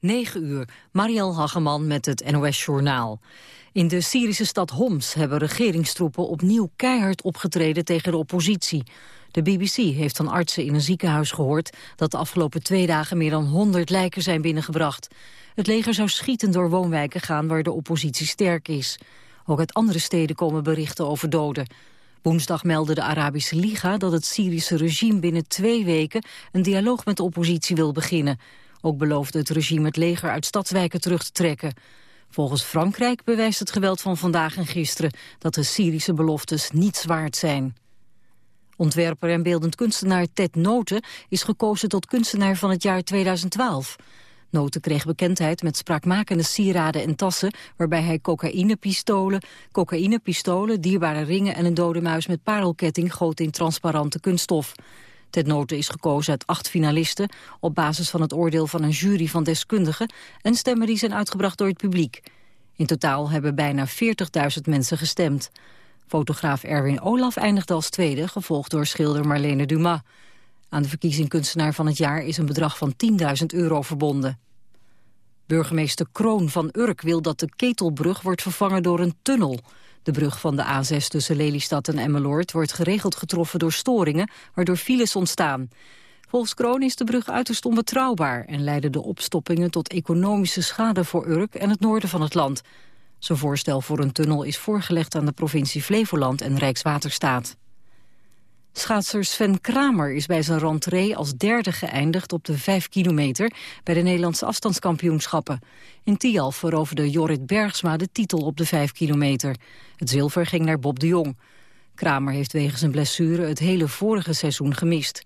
9 uur, Mariel Hageman met het NOS Journaal. In de Syrische stad Homs hebben regeringstroepen opnieuw keihard opgetreden tegen de oppositie. De BBC heeft van artsen in een ziekenhuis gehoord dat de afgelopen twee dagen meer dan 100 lijken zijn binnengebracht. Het leger zou schieten door woonwijken gaan waar de oppositie sterk is. Ook uit andere steden komen berichten over doden. Woensdag meldde de Arabische Liga dat het Syrische regime binnen twee weken een dialoog met de oppositie wil beginnen. Ook beloofde het regime het leger uit stadswijken terug te trekken. Volgens Frankrijk bewijst het geweld van vandaag en gisteren dat de Syrische beloftes niets waard zijn. Ontwerper en beeldend kunstenaar Ted Noten is gekozen tot kunstenaar van het jaar 2012. Noten kreeg bekendheid met spraakmakende sieraden en tassen... waarbij hij cocaïnepistolen, cocaïnepistolen, dierbare ringen... en een dode muis met parelketting goot in transparante kunststof. Ted Noten is gekozen uit acht finalisten... op basis van het oordeel van een jury van deskundigen... en stemmen die zijn uitgebracht door het publiek. In totaal hebben bijna 40.000 mensen gestemd. Fotograaf Erwin Olaf eindigde als tweede, gevolgd door schilder Marlene Dumas. Aan de verkiezing kunstenaar van het jaar is een bedrag van 10.000 euro verbonden. Burgemeester Kroon van Urk wil dat de Ketelbrug wordt vervangen door een tunnel. De brug van de A6 tussen Lelystad en Emmeloord wordt geregeld getroffen door storingen, waardoor files ontstaan. Volgens Kroon is de brug uiterst onbetrouwbaar en leiden de opstoppingen tot economische schade voor Urk en het noorden van het land. Zijn voorstel voor een tunnel is voorgelegd aan de provincie Flevoland en Rijkswaterstaat. Schaatser Sven Kramer is bij zijn rentree als derde geëindigd op de 5 kilometer bij de Nederlandse afstandskampioenschappen. In Tialf veroverde Jorrit Bergsma de titel op de 5 kilometer. Het zilver ging naar Bob de Jong. Kramer heeft wegens een blessure het hele vorige seizoen gemist.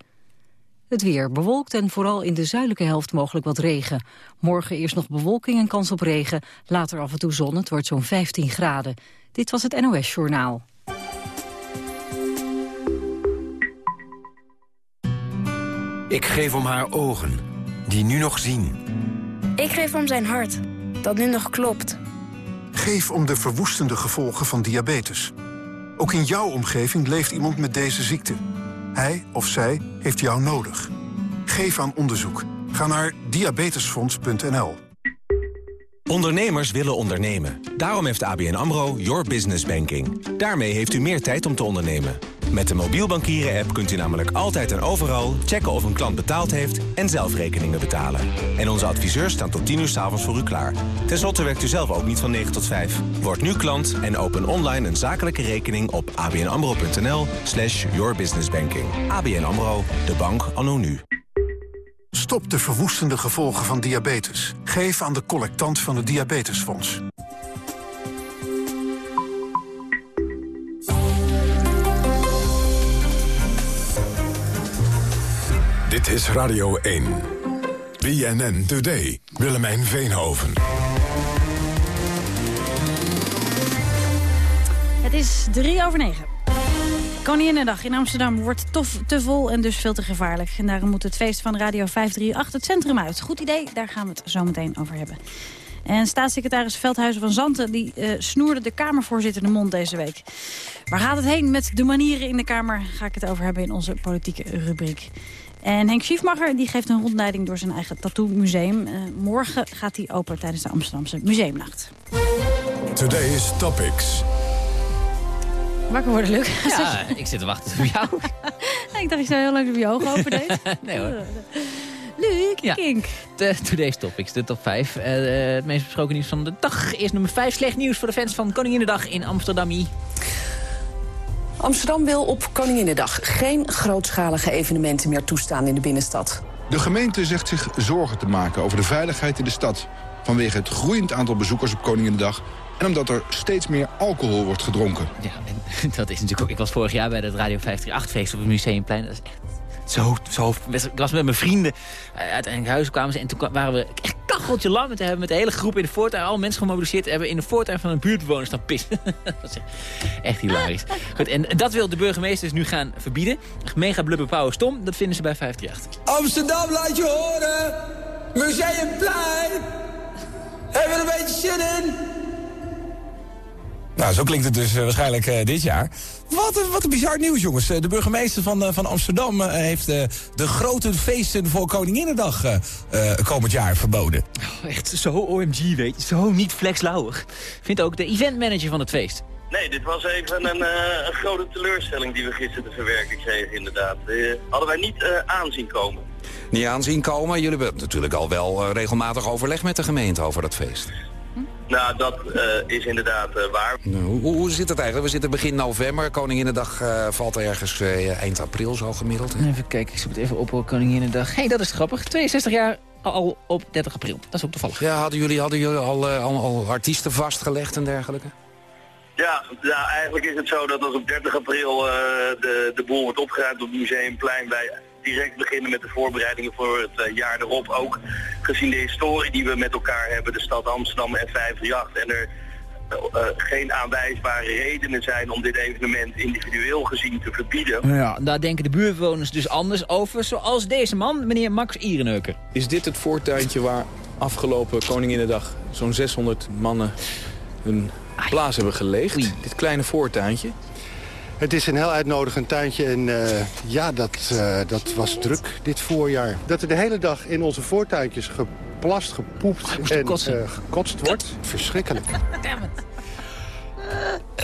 Het weer bewolkt en vooral in de zuidelijke helft mogelijk wat regen. Morgen eerst nog bewolking en kans op regen, later af en toe zon. Het wordt zo'n 15 graden. Dit was het NOS Journaal. Ik geef om haar ogen, die nu nog zien. Ik geef om zijn hart, dat nu nog klopt. Geef om de verwoestende gevolgen van diabetes. Ook in jouw omgeving leeft iemand met deze ziekte. Hij of zij heeft jou nodig. Geef aan onderzoek. Ga naar diabetesfonds.nl. Ondernemers willen ondernemen. Daarom heeft ABN AMRO Your Business Banking. Daarmee heeft u meer tijd om te ondernemen. Met de mobiel bankieren-app kunt u namelijk altijd en overal checken of een klant betaald heeft en zelf rekeningen betalen. En onze adviseurs staan tot 10 uur s'avonds voor u klaar. Ten slotte werkt u zelf ook niet van 9 tot 5. Word nu klant en open online een zakelijke rekening op abnamro.nl slash yourbusinessbanking. ABN AMRO, de bank anno nu. Stop de verwoestende gevolgen van diabetes. Geef aan de collectant van het Diabetesfonds. Dit is Radio 1. BNN Today. Willemijn Veenhoven. Het is drie over negen. Koninginnedag in Amsterdam wordt tof, te vol en dus veel te gevaarlijk. En daarom moet het feest van Radio 538 het centrum uit. Goed idee, daar gaan we het zo meteen over hebben. En staatssecretaris Veldhuizen van Zanten die, uh, snoerde de Kamervoorzitter de mond deze week. Waar gaat het heen met de manieren in de Kamer? Ga ik het over hebben in onze politieke rubriek. En Henk Schiefmacher die geeft een rondleiding door zijn eigen tattoo-museum. Uh, morgen gaat hij open tijdens de Amsterdamse Museumnacht. Today's Topics. Wakker worden, Luc. Ja, ik zit te wachten op jou. ik dacht, ik zou heel lang op je ogen open deed. nee hoor. Luc, ja. Kink. De Today's Topics, de top 5. Uh, het meest besproken nieuws van de dag is nummer 5. Slecht nieuws voor de fans van Koninginnedag in Amsterdam. Amsterdam wil op Koninginnedag geen grootschalige evenementen meer toestaan in de binnenstad. De gemeente zegt zich zorgen te maken over de veiligheid in de stad... vanwege het groeiend aantal bezoekers op Koninginnedag... en omdat er steeds meer alcohol wordt gedronken. Ja, en dat is natuurlijk ook... Ik was vorig jaar bij het Radio 538-feest op het Museumplein. Dat is echt zo, zo, ik was met mijn vrienden. Uiteindelijk huis kwamen ze en toen waren we echt kacheltje lang. En hebben met de hele groep in de voortuin, alle mensen gemobiliseerd. Hebben in de voortuin van een buurtbewoner staan pissen. dat is echt hilarisch. Goed, en dat wil de burgemeester dus nu gaan verbieden. Mega blubber power stom, dat vinden ze bij 538. Amsterdam, laat je horen! Museumplein! Hebben we een beetje zin in? Nou, zo klinkt het dus waarschijnlijk dit jaar. Wat een, wat een bizar nieuws, jongens. De burgemeester van, van Amsterdam heeft de grote feesten voor Koninginnedag komend jaar verboden. Oh, echt zo OMG, weet je. Zo niet flexlauwig. Vindt ook de eventmanager van het feest. Nee, dit was even een, uh, een, grote teleurstelling die we gisteren te verwerken kregen inderdaad. Uh, hadden wij niet uh, aanzien komen. Niet aanzien komen? Jullie hebben natuurlijk al wel regelmatig overleg met de gemeente over dat feest. Nou, dat is inderdaad waar. Nou, hoe, hoe, zit het eigenlijk? We zitten begin november. Koninginnedag valt ergens eind april zo gemiddeld. Hè? Even kijken, ik zoek het even op Koninginnedag. Hé, hey, dat is grappig. 62 jaar al op 30 april. Dat is ook toevallig. Ja, hadden jullie, hadden jullie al, al, al artiesten vastgelegd en dergelijke? Ja, ja, eigenlijk is het zo dat als op 30 april uh, de, de boel wordt opgeruimd op het Museumplein, wij direct beginnen met de voorbereidingen voor het uh, jaar erop. Ook gezien de historie die we met elkaar hebben, de stad Amsterdam en 538. En er uh, geen aanwijsbare redenen zijn om dit evenement individueel gezien te verbieden. Ja, daar denken de buurtbewoners dus anders over, zoals deze man, meneer Max Iereneuker. Is dit het voortuintje waar afgelopen Koninginnedag zo'n 600 mannen hun plaats hebben geleegd. Dit kleine voortuintje. Het is een heel uitnodigend tuintje en uh, ja, dat, uh, dat was druk dit voorjaar. Dat er de hele dag in onze voortuintjes geplast, gepoept en uh, gekotst wordt. Verschrikkelijk.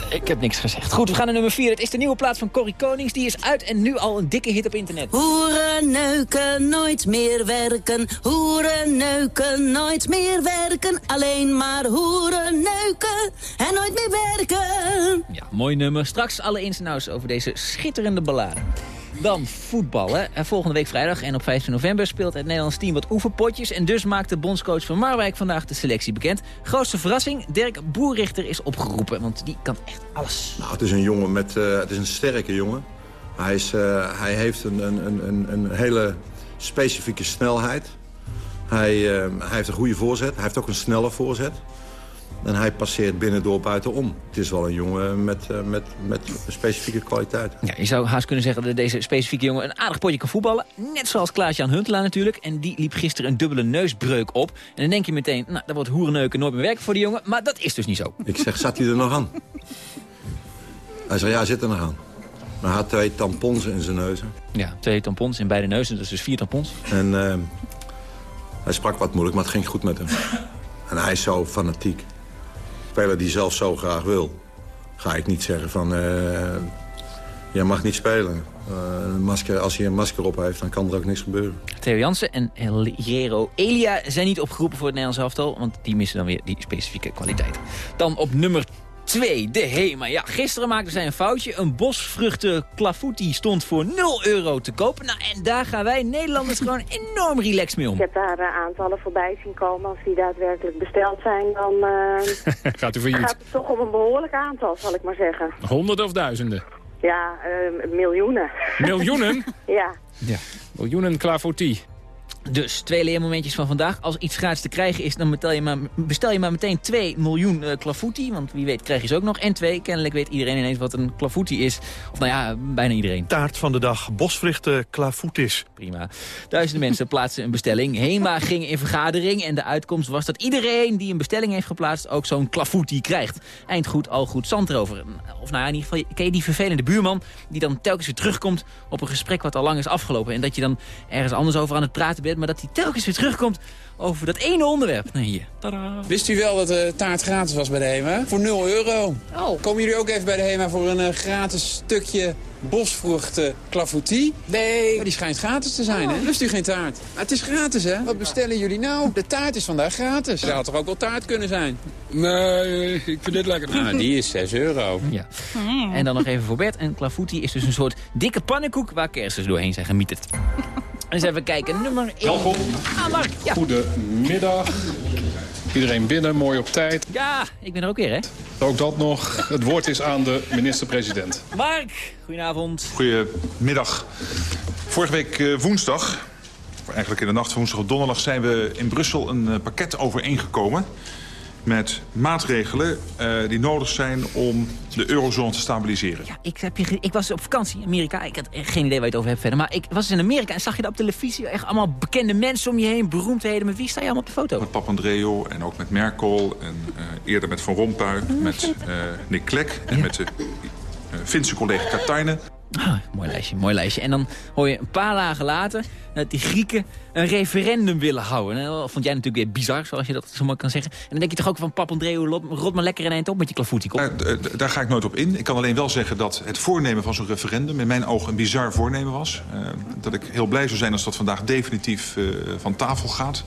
Ik heb niks gezegd. Goed, we gaan naar nummer 4. Het is de nieuwe plaats van Corrie Konings. Die is uit en nu al een dikke hit op internet. Hoeren neuken, nooit meer werken. Hoeren neuken, nooit meer werken. Alleen maar hoeren neuken en nooit meer werken. Ja, mooi nummer. Straks alle ins en outs over deze schitterende ballade. Dan voetballen. Volgende week vrijdag en op 15 november speelt het Nederlands team wat oefenpotjes. En dus maakt de bondscoach van Marwijk vandaag de selectie bekend. Grootste verrassing, Dirk Boerrichter is opgeroepen. Want die kan echt alles. Nou, het is een jongen met, uh, het is een sterke jongen. Hij, is, uh, hij heeft een, een, een, een hele specifieke snelheid. Hij, uh, hij heeft een goede voorzet. Hij heeft ook een snelle voorzet. En hij passeert binnendoor buitenom. Het is wel een jongen met, uh, met, met specifieke kwaliteit. Ja, je zou haast kunnen zeggen dat deze specifieke jongen een aardig potje kan voetballen. Net zoals Klaas-Jan Huntelaar natuurlijk. En die liep gisteren een dubbele neusbreuk op. En dan denk je meteen, nou, dat wordt hoerenneuken nooit meer werken voor die jongen. Maar dat is dus niet zo. Ik zeg, zat hij er nog aan? Hij zei, ja, hij zit er nog aan. Maar hij had twee tampons in zijn neuzen. Ja, twee tampons in beide neuzen, dat is dus vier tampons. En uh, hij sprak wat moeilijk, maar het ging goed met hem. En hij is zo fanatiek speler die zelf zo graag wil... ga ik niet zeggen van... Uh, jij mag niet spelen. Uh, masker, als hij een masker op heeft, dan kan er ook niks gebeuren. Theo Jansen en Jero Elia zijn niet opgeroepen voor het Nederlands elftal... want die missen dan weer die specifieke kwaliteit. Dan op nummer 2, de HEMA. Ja, gisteren maakten zij een foutje. Een bosvruchten clafouti stond voor 0 euro te kopen. Nou, en daar gaan wij Nederlanders gewoon enorm relaxed mee om. Ik heb daar uh, aantallen voorbij zien komen. Als die daadwerkelijk besteld zijn, dan uh, gaat, u gaat het toch om een behoorlijk aantal, zal ik maar zeggen. Honderden of duizenden? Ja, uh, miljoenen. Miljoenen? ja. ja. Miljoenen clafouti. Dus twee leermomentjes van vandaag. Als iets gratis te krijgen is, dan bestel je maar, bestel je maar meteen 2 miljoen uh. Want wie weet krijg je ze ook nog. En twee, kennelijk weet iedereen ineens wat een clafouti is. Of nou ja, bijna iedereen. Taart van de dag, bosvruchten clafoutis. Prima. Duizenden mensen plaatsen een bestelling. HEMA ging in vergadering en de uitkomst was dat iedereen die een bestelling heeft geplaatst ook zo'n clafouti krijgt. Eind goed, al goed, zand erover. Of nou ja, in ieder geval, ken je die vervelende buurman die dan telkens weer terugkomt op een gesprek wat al lang is afgelopen. En dat je dan ergens anders over aan het praten bent maar dat hij telkens weer terugkomt over dat ene onderwerp. Nou, hier. Tadaa. Wist u wel dat de taart gratis was bij de HEMA? Voor 0 euro. Oh. Komen jullie ook even bij de HEMA voor een uh, gratis stukje bosvruchten clafoutie? Nee. Maar die schijnt gratis te zijn, oh. hè? Lust u geen taart? Maar het is gratis, hè? Wat bestellen jullie nou? De taart is vandaag gratis. Er had toch ook wel taart kunnen zijn? Nee, ik vind dit lekker. Nou, die is 6 euro. Ja. En dan nog even voor Bert. Een clafoutie is dus een soort dikke pannenkoek waar kersens doorheen zijn gemieterd. Eens even kijken, nummer 1. Welkom. Ah, Mark. Ja. Goedemiddag. Iedereen binnen, mooi op tijd. Ja, ik ben er ook weer, hè? Ook dat nog. Het woord is aan de minister-president. Mark, goedenavond. Goedemiddag. Vorige week uh, woensdag, eigenlijk in de nacht van woensdag op donderdag... zijn we in Brussel een uh, pakket overeengekomen. Met maatregelen uh, die nodig zijn om de eurozone te stabiliseren. Ja, ik, heb je, ik was op vakantie in Amerika. Ik had geen idee waar je het over hebt verder. Maar ik was in Amerika en zag je daar op televisie echt allemaal bekende mensen om je heen. Beroemdheden. Met wie sta je allemaal op de foto? Met Papandreou en ook met Merkel. En uh, eerder met Van Rompuy. Oh, met uh, Nick Clegg. En met de Finse collega Katainen. Ah, mooi lijstje, mooi lijstje. En dan hoor je een paar dagen later dat die Grieken een referendum willen houden. En dat vond jij natuurlijk weer bizar, zoals je dat zo mooi kan zeggen. En dan denk je toch ook van Papandreou, rot maar lekker in eind op met je klafoetie. Uh, daar ga ik nooit op in. Ik kan alleen wel zeggen dat het voornemen van zo'n referendum... in mijn ogen een bizar voornemen was. Uh, dat ik heel blij zou zijn als dat vandaag definitief uh, van tafel gaat.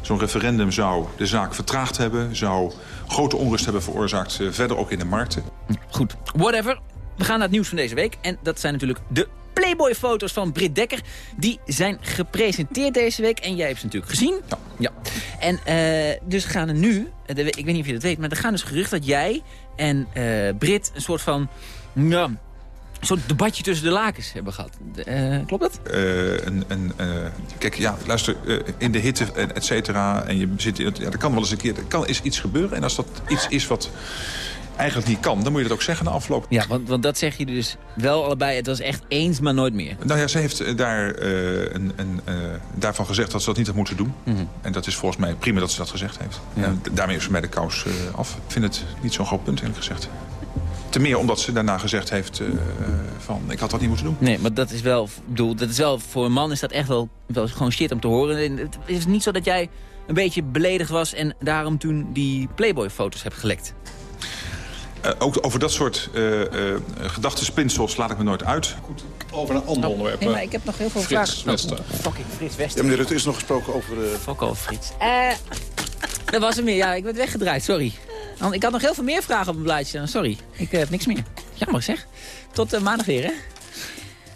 Zo'n referendum zou de zaak vertraagd hebben... zou grote onrust hebben veroorzaakt, verder ook in de markten. Goed, whatever. We gaan naar het nieuws van deze week. En dat zijn natuurlijk de Playboy-foto's van Britt Dekker. Die zijn gepresenteerd deze week. En jij hebt ze natuurlijk gezien. Ja. ja. En uh, dus gaan er nu, ik weet niet of je dat weet... maar er gaan dus geruchten dat jij en uh, Britt een soort van... Nou, een soort debatje tussen de lakens hebben gehad. Uh, klopt dat? Uh, een, een, uh, kijk, ja, luister, in de hitte, et cetera, en je zit in het, ja, er kan wel eens een keer, er kan is iets gebeuren. En als dat iets is wat eigenlijk niet kan, dan moet je dat ook zeggen na afloop. Ja, want, want dat zeg je dus wel allebei. Het was echt eens, maar nooit meer. Nou ja, ze heeft daar, uh, een, een, uh, daarvan gezegd dat ze dat niet had moeten doen. Mm -hmm. En dat is volgens mij prima dat ze dat gezegd heeft. Ja. En daarmee is voor mij de kous uh, af. Ik vind het niet zo'n groot punt, eerlijk gezegd. Te meer omdat ze daarna gezegd heeft uh, van ik had dat niet moeten doen. Nee, maar dat is wel, bedoel, dat is wel voor een man is dat echt wel, wel gewoon shit om te horen. Het is niet zo dat jij een beetje beledigd was en daarom toen die Playboy-foto's hebt gelekt. Uh, ook over dat soort uh, uh, gedachtenspinsels laat ik me nooit uit. Goed, over een ander oh, onderwerp. Nee, maar ik heb nog heel veel Frits vragen. Wester. Oh, fucking Frits Wester. Ja, meneer, er is nog gesproken over... de. Fuck over Frits. dat was hem meer. Ja, ik werd weggedraaid, sorry. Ik had nog heel veel meer vragen op mijn blaadje. Sorry, ik heb niks meer. Jammer zeg. Tot maandag weer, hè?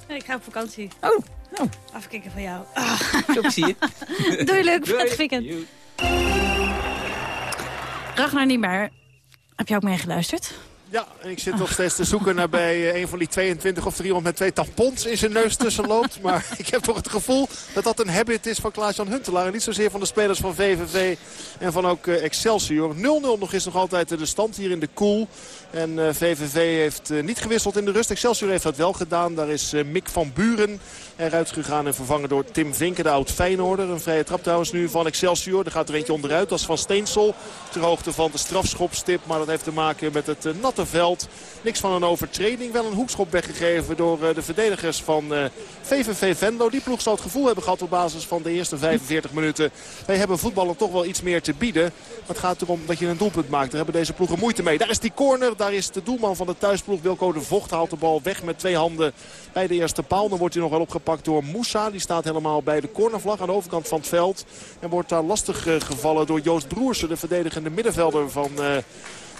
Nee, ik ga op vakantie. Oh, oh. Afkikken van jou. Oh. Veel plezier. Doei, leuk. Prettig weekend. Ragnar Niemeyer, heb je ook meegeluisterd? Ja, en ik zit nog steeds te zoeken naar bij een van die 22 of 300 met twee tampons in zijn neus tussen loopt. Maar ik heb toch het gevoel dat dat een habit is van Klaas-Jan Huntelaar. En niet zozeer van de spelers van VVV en van ook Excelsior. 0-0 nog is nog altijd de stand hier in de koel. En VVV heeft uh, niet gewisseld in de rust. Excelsior heeft dat wel gedaan. Daar is uh, Mick van Buren eruit gegaan en vervangen door Tim Vinken, de oud Feyenoorder. Een vrije trap trouwens nu van Excelsior. Er gaat er eentje onderuit. Dat is van Steensel. Ter hoogte van de strafschopstip. Maar dat heeft te maken met het natte veld. Niks van een overtreding. Wel een hoekschop weggegeven door de verdedigers van VVV Venlo. Die ploeg zal het gevoel hebben gehad op basis van de eerste 45 minuten. Wij hebben voetballen toch wel iets meer te bieden. Maar het gaat erom dat je een doelpunt maakt. Daar hebben deze ploegen moeite mee. Daar is die corner. Daar is de doelman van de thuisploeg. Wilco de Vocht haalt de bal weg met twee handen bij de eerste paal. Dan wordt hij nog wel opgepakt door Moussa. Die staat helemaal bij de cornervlag aan de overkant van het veld. En wordt daar lastig gevallen door Joost Broersen. De verdedigende middenvelder van... Uh,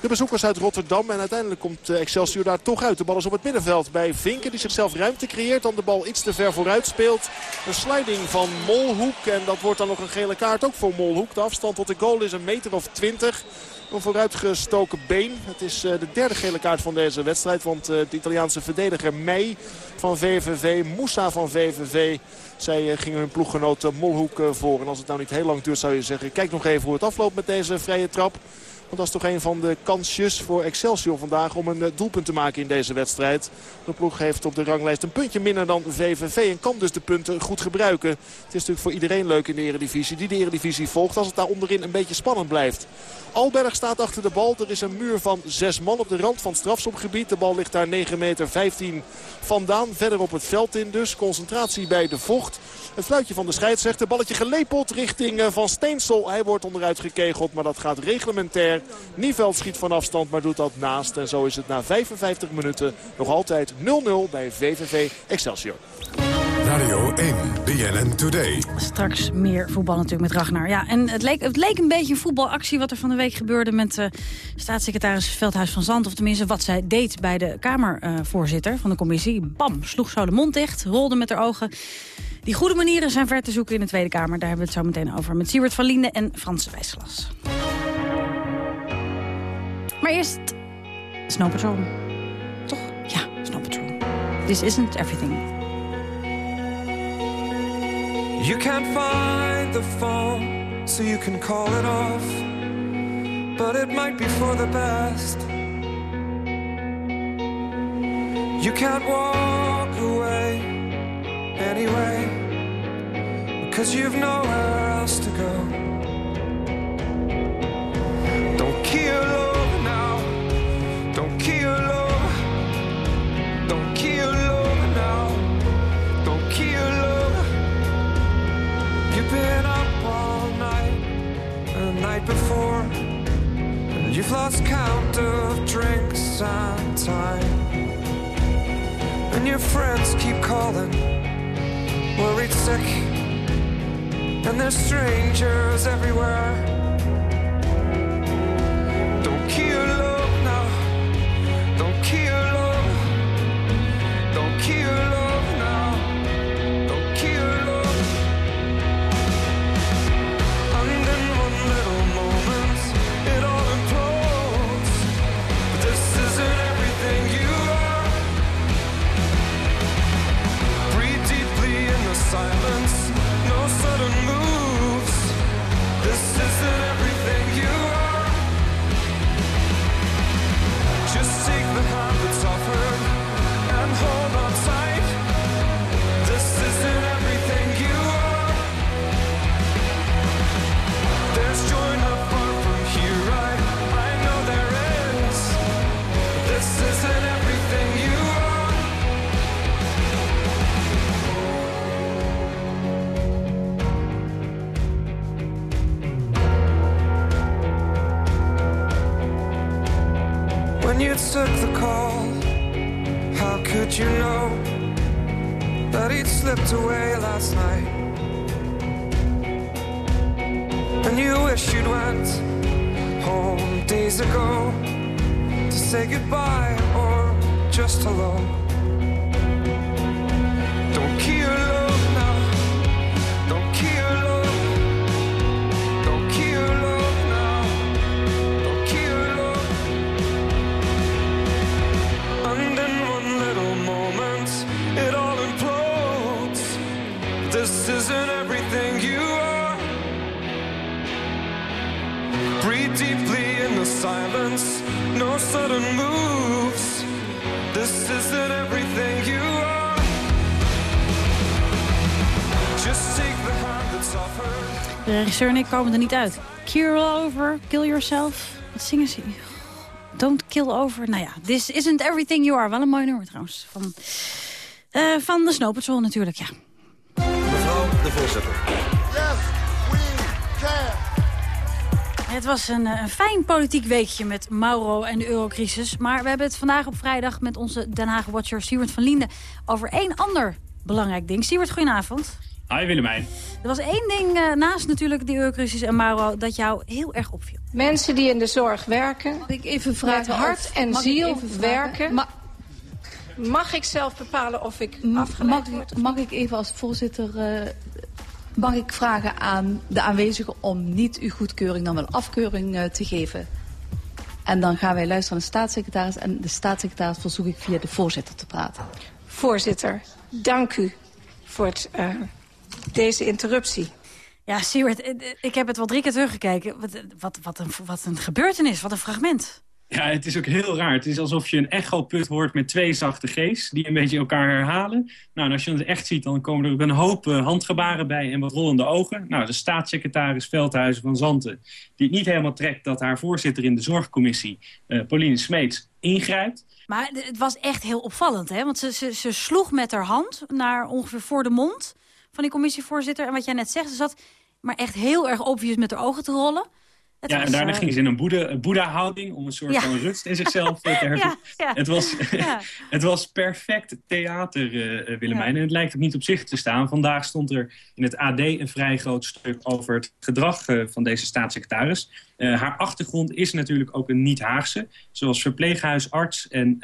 de bezoekers uit Rotterdam. En uiteindelijk komt Excelsior daar toch uit. De bal is op het middenveld bij Vinken. Die zichzelf ruimte creëert. Dan de bal iets te ver vooruit speelt. Een sliding van Molhoek. En dat wordt dan nog een gele kaart ook voor Molhoek. De afstand tot de goal is een meter of twintig. Een vooruitgestoken been. Het is de derde gele kaart van deze wedstrijd. Want de Italiaanse verdediger Meij van VVV, Moussa van VVV... zij gingen hun ploeggenoot Molhoek voor. En als het nou niet heel lang duurt zou je zeggen... kijk nog even hoe het afloopt met deze vrije trap. Want dat is toch een van de kansjes voor Excelsior vandaag om een doelpunt te maken in deze wedstrijd. De ploeg heeft op de ranglijst een puntje minder dan VVV en kan dus de punten goed gebruiken. Het is natuurlijk voor iedereen leuk in de eredivisie die de eredivisie volgt als het daar onderin een beetje spannend blijft. Alberg staat achter de bal. Er is een muur van zes man op de rand van het strafschopgebied. De bal ligt daar 9 meter 15 vandaan. Verder op het veld in dus. Concentratie bij de vocht. Het fluitje van de scheidsrechter. Balletje gelepeld richting Van Steensel. Hij wordt onderuit gekegeld, maar dat gaat reglementair. Nieveld schiet van afstand, maar doet dat naast. En zo is het na 55 minuten nog altijd 0-0 bij VVV Excelsior. Radio 1, BNN Today. Straks meer voetbal natuurlijk met Ragnar. Ja, en het leek, het leek een beetje een voetbalactie wat er van de week gebeurde... met uh, staatssecretaris Veldhuis van Zand. Of tenminste wat zij deed bij de Kamervoorzitter uh, van de commissie. Bam, sloeg zo de mond dicht, rolde met haar ogen. Die goede manieren zijn ver te zoeken in de Tweede Kamer. Daar hebben we het zo meteen over met Siewert van Liende en Frans Wijsglas. Maar eerst Snow Patrol. Toch? Ja, Snow Patrol. This isn't everything. You can't find the phone, so you can call it off. but it might be for the best. You can't walk away anyway, because you've nowhere else to go. Don't kill Been up all night and the night before, and you've lost count of drinks and time. And your friends keep calling, worried sick, and there's strangers everywhere. Slipped away last night? And you wish you'd went home days ago to say goodbye or just hello. Deeply in the silence, no sudden moves. This isn't everything you are. Just take the hand that's offered. De regisseur en ik komen er niet uit. Kill over, kill yourself. Wat zingen ze? Don't kill over. Nou ja, this isn't everything you are. Wel een mooi nummer trouwens. Van, eh, van de Snow Patrol natuurlijk, ja. Mevrouw de voorzitter. Het was een, eh, een fijn politiek weekje met Mauro en de eurocrisis. Maar we hebben het vandaag op vrijdag met onze Den Haag-watcher Siewert van Linden... over één ander belangrijk ding. Siewert, goedenavond. Hi Willemijn. Er was één ding eh, naast natuurlijk die eurocrisis en Mauro... dat jou heel erg opviel. Mensen die in de zorg werken, ik even vragen met hart of- en mag ziel werken. Ma- mag ik zelf bepalen of ik Mag, afgeleid word? mag ik even als voorzitter... eh, mag ik vragen aan de aanwezigen om niet uw goedkeuring dan wel afkeuring eh, te geven? En dan gaan wij luisteren naar de staatssecretaris. En de staatssecretaris verzoek ik via de voorzitter te praten. Voorzitter, dank u voor het, eh, deze interruptie. Ja, Siewert, eh, ik heb het wel drie keer teruggekeken. Wat, wat, wat, een, wat een gebeurtenis, wat een fragment. Ja, het is ook heel raar. Het is alsof je een echoput hoort met twee zachte G's... die een beetje elkaar herhalen. Nou, als je het echt ziet, dan komen er ook een hoop eh, handgebaren bij... en wat rollende ogen. Nou, de staatssecretaris Veldhuizen van Zanten... die het niet helemaal trekt dat haar voorzitter in de zorgcommissie... eh, Pauline Smeets, ingrijpt. Maar het was echt heel opvallend, hè? Want ze, ze, ze sloeg met haar hand naar ongeveer voor de mond van die commissievoorzitter. En wat jij net zegt, ze zat maar echt heel erg obvious met haar ogen te rollen. Het ja, was, en daarna eh, ging ze in een boeddha- een boeddha-houding... om een soort Ja. van rust in zichzelf eh, te hervinden. Ja, ja. Het, was, het was perfect theater, eh, Willemijn. En het lijkt ook niet op zich te staan. Vandaag stond er in het AD een vrij groot stuk... over het gedrag van deze staatssecretaris. Haar achtergrond is natuurlijk ook een niet-Haagse. Zoals verpleeghuisarts en...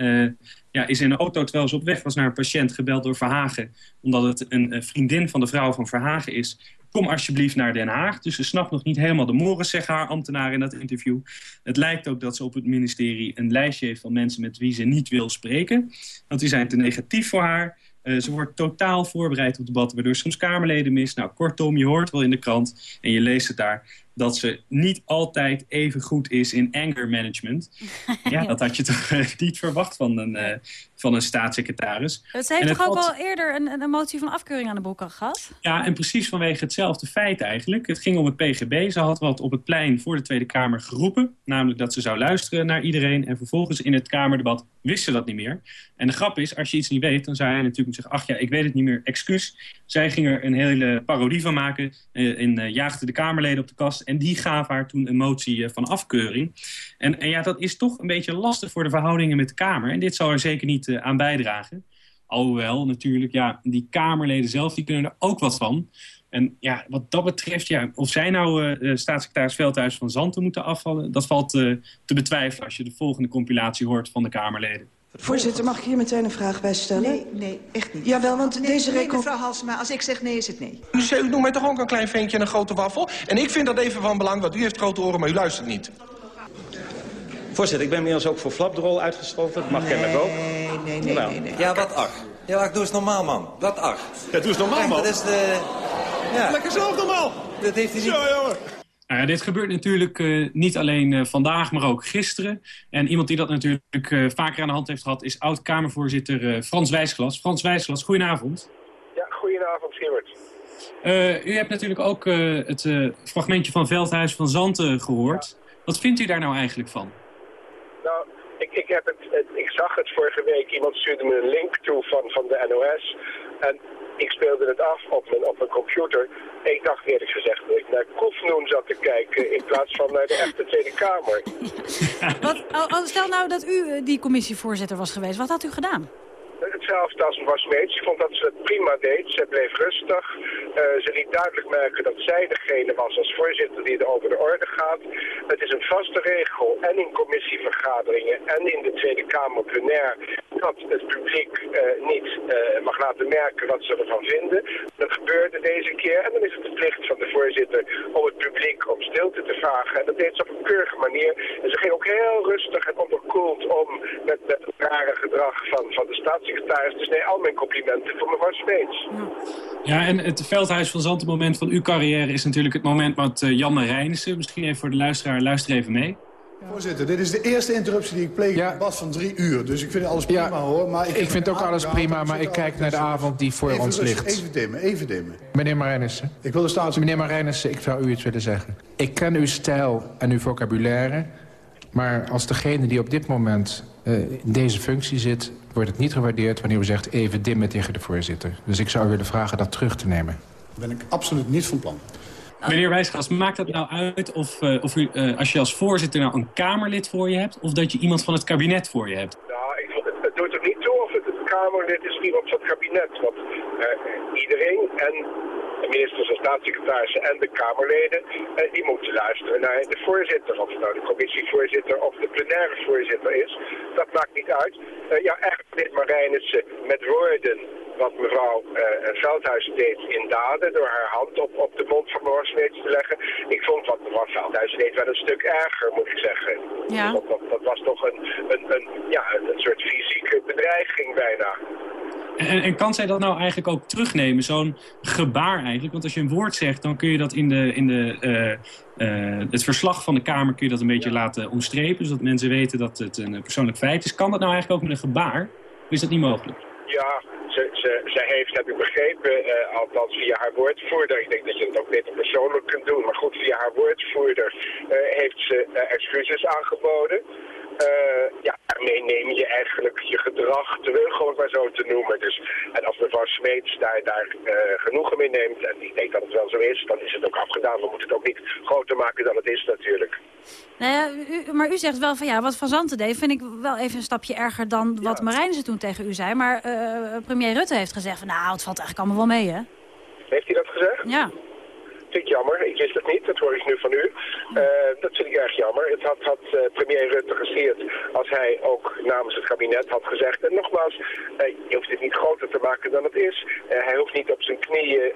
ja, is in een auto terwijl ze op weg was naar een patiënt gebeld door Verhagen. Omdat het een vriendin van de vrouw van Verhagen is. Kom alsjeblieft naar Den Haag. Dus ze snapt nog niet helemaal de morens, zeggen haar ambtenaar in dat interview. Het lijkt ook dat ze op het ministerie een lijstje heeft van mensen met wie ze niet wil spreken. Want die zijn te negatief voor haar. Eh, ze wordt totaal voorbereid op debatten, waardoor soms Kamerleden mis. Nou, kortom, je hoort wel in de krant en je leest het daar. Dat ze niet altijd even goed is in anger management. Ja, dat had je toch eh, niet verwacht van een, uh, van een staatssecretaris. Ze heeft toch ook al eerder een, een motie van afkeuring aan de broek gehad? Ja, en precies vanwege hetzelfde feit eigenlijk. Het ging om het PGB. Ze had wat op het plein voor de Tweede Kamer geroepen. Namelijk dat ze zou luisteren naar iedereen. En vervolgens in het Kamerdebat wist ze dat niet meer. En de grap is, als je iets niet weet, dan zou hij natuurlijk zeggen... ach ja, ik weet het niet meer, excuus. Zij ging er een hele parodie van maken. En uh, jaagde de Kamerleden op de kast. En die gaf haar toen een motie uh, van afkeuring. En, en, ja, dat is toch een beetje lastig voor de verhoudingen met de Kamer. En dit zal er zeker niet aan bijdragen. Alhoewel, natuurlijk, ja, die Kamerleden zelf, die kunnen er ook wat van. En ja, wat dat betreft, ja, of zij nou uh, staatssecretaris Veldhuis van Zanten moeten afvallen... dat valt te betwijfelen als je de volgende compilatie hoort van de Kamerleden. Voorzitter, mag ik hier meteen een vraag bij stellen? Nee, nee, echt niet. Jawel, want nee, deze nee, mevrouw Halsema, als ik zeg nee, is het nee. U, u noemt mij toch ook een klein ventje en een grote waffel? En ik vind dat even van belang, want u heeft grote oren, maar u luistert niet. Voorzitter, ik ben inmiddels ook voor flapdrol uitgesproken. Dat mag nee, kennelijk ook. Nee, nee, nee, nee, nee. Ja, wat ach. Ja, ach, doe eens normaal, man. Wat ach. Ja, doe eens normaal, man. Dat is de... Ja. Lekker zelf normaal. Dat heeft hij niet... Zo, jongen. Nou ja, dit gebeurt natuurlijk uh, niet alleen uh, vandaag, maar ook gisteren. En iemand die dat natuurlijk uh, vaker aan de hand heeft gehad... is oud-Kamervoorzitter Frans Wijsglas. Frans Wijsglas, goedenavond. Ja, goedenavond, Siebert. u hebt natuurlijk ook het fragmentje van Veldhuis van Zanten gehoord. Wat vindt u daar nou eigenlijk van? Nou, ik, ik, heb het, het, ik zag het vorige week. Iemand stuurde me een link toe van, van de NOS. En ik speelde het af op mijn, op mijn computer. Ik dacht eerlijk gezegd dat ik naar Koefnoen zat te kijken in plaats van naar de echte Tweede Kamer. Stel nou dat u die commissievoorzitter was geweest. Wat had u gedaan? Hetzelfde als mevrouw Smeets. Ze vond dat ze het prima deed. Ze bleef rustig. Uh, ze liet duidelijk merken dat zij degene was als voorzitter die er over de orde gaat. Het is een vaste regel en in commissievergaderingen en in de Tweede Kamer plenair dat het publiek uh, niet uh, mag laten merken wat ze ervan vinden. Dat gebeurde deze keer en dan is het de plicht van de voorzitter om het publiek om stilte te vragen. En dat deed ze op een keurige manier. En ze ging ook heel rustig en onderkoeld om met, het rare gedrag van, van de staatssecretaris. Dus nee, al mijn complimenten voor mevrouw Smeets. Ja, en het Veldhuis van Zanten moment van uw carrière is natuurlijk het moment met uh, Janne Rijnissen. Misschien even voor de luisteraar, luister even mee. Voorzitter, dit is de eerste interruptie die ik pleeg in een debat van drie uur. Dus ik vind alles prima ja, hoor. Maar ik, ik vind ook alles prima, maar ik kijk naar de avond die voor even ons rustig, ligt. Even dimmen, even dimmen. Meneer Marijnissen. Ik wil de staats... Meneer Marijnissen, ik zou u iets willen zeggen. Ik ken uw stijl en uw vocabulaire. Maar als degene die op dit moment in deze functie zit... wordt het niet gewaardeerd wanneer u zegt even dimmen tegen de voorzitter. Dus ik zou u willen vragen dat terug te nemen. Daar ben ik absoluut niet van plan. Meneer Wijsgras, maakt het nou uit of, uh, of u, uh, als je als voorzitter nou een Kamerlid voor je hebt... of dat je iemand van het kabinet voor je hebt? Nou, ik, het, het doet er niet toe of het een Kamerlid is of iemand van het kabinet. Want uh, iedereen en ministers en staatssecretarissen en de Kamerleden... die moeten luisteren naar de voorzitter. Of het nou de commissievoorzitter of de plenaire voorzitter is. Dat maakt niet uit. ja, echt dit Marijnissen met woorden wat mevrouw uh, Veldhuis deed in daden... door haar hand op, op de mond van mevrouw Smeets te leggen. Ik vond wat mevrouw Veldhuis deed wel een stuk erger, moet ik zeggen. Ja. Dat, dat, dat was toch een, een, een, ja, een, een soort fysieke bedreiging bijna. En, en, kan zij dat nou eigenlijk ook terugnemen, zo'n gebaar eigenlijk? Want als je een woord zegt, dan kun je dat in, de, in de, uh, uh, het verslag van de Kamer kun je dat een beetje ja. laten omstrepen... zodat mensen weten dat het een persoonlijk feit is. Kan dat nou eigenlijk ook met een gebaar? Of is dat niet mogelijk? Ja, ze, ze, ze heeft, heb ik begrepen, uh, althans via haar woordvoerder, ik denk dat je het ook beter persoonlijk kunt doen, maar goed, via haar woordvoerder heeft ze excuses aangeboden. Ja, daarmee neem je eigenlijk je gedrag terug, om het maar zo te noemen. Dus, en als mevrouw Smeets daar, daar genoegen mee neemt, en ik denk dat het wel zo is, dan is het ook afgedaan. We moeten het ook niet groter maken dan het is natuurlijk. Nou ja, u, maar u zegt wel van ja, wat Van Zanten deed... vind ik wel even een stapje erger dan wat ja. Marijnse toen tegen u zei. Maar uh, premier Rutte heeft gezegd van nou, het valt eigenlijk allemaal wel mee, hè? Heeft hij dat gezegd? Ja. Vind ik jammer. Ik wist het niet. Dat hoor ik nu van u. Uh, dat vind ik erg jammer. Het had, had uh, premier Rutte gesteerd als hij ook namens het kabinet had gezegd. En nogmaals, uh, je hoeft dit niet groter te maken dan het is. hij hoeft niet op zijn knieën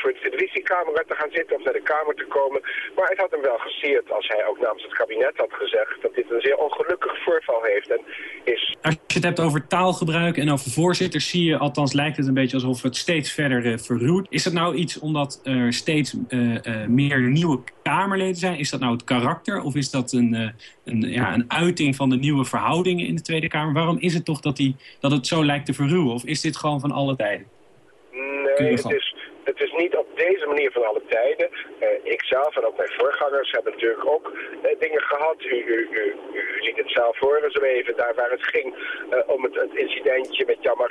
voor de televisiecamera te gaan zitten of naar de Kamer te komen. Maar het had hem wel gesteerd als hij ook namens het kabinet had gezegd dat dit een zeer ongelukkig voorval heeft. En is... Als je het hebt over taalgebruik en over voorzitters, zie je, althans lijkt het een beetje alsof het steeds verder verruwt. Is het nou iets omdat er steeds meer nieuwe Kamerleden zijn? Is dat nou het karakter of is dat een, uh, een, ja, een uiting van de nieuwe verhoudingen in de Tweede Kamer? Waarom is het toch dat, die, dat het zo lijkt te verruwen? Of is dit gewoon van alle tijden? Nee, het is, het is niet deze manier van alle tijden. Uh, ik zelf en ook mijn voorgangers hebben natuurlijk ook uh, dingen gehad. U, u, het zelf horen zo even, daar waar het ging uh, om het, incidentje met Jan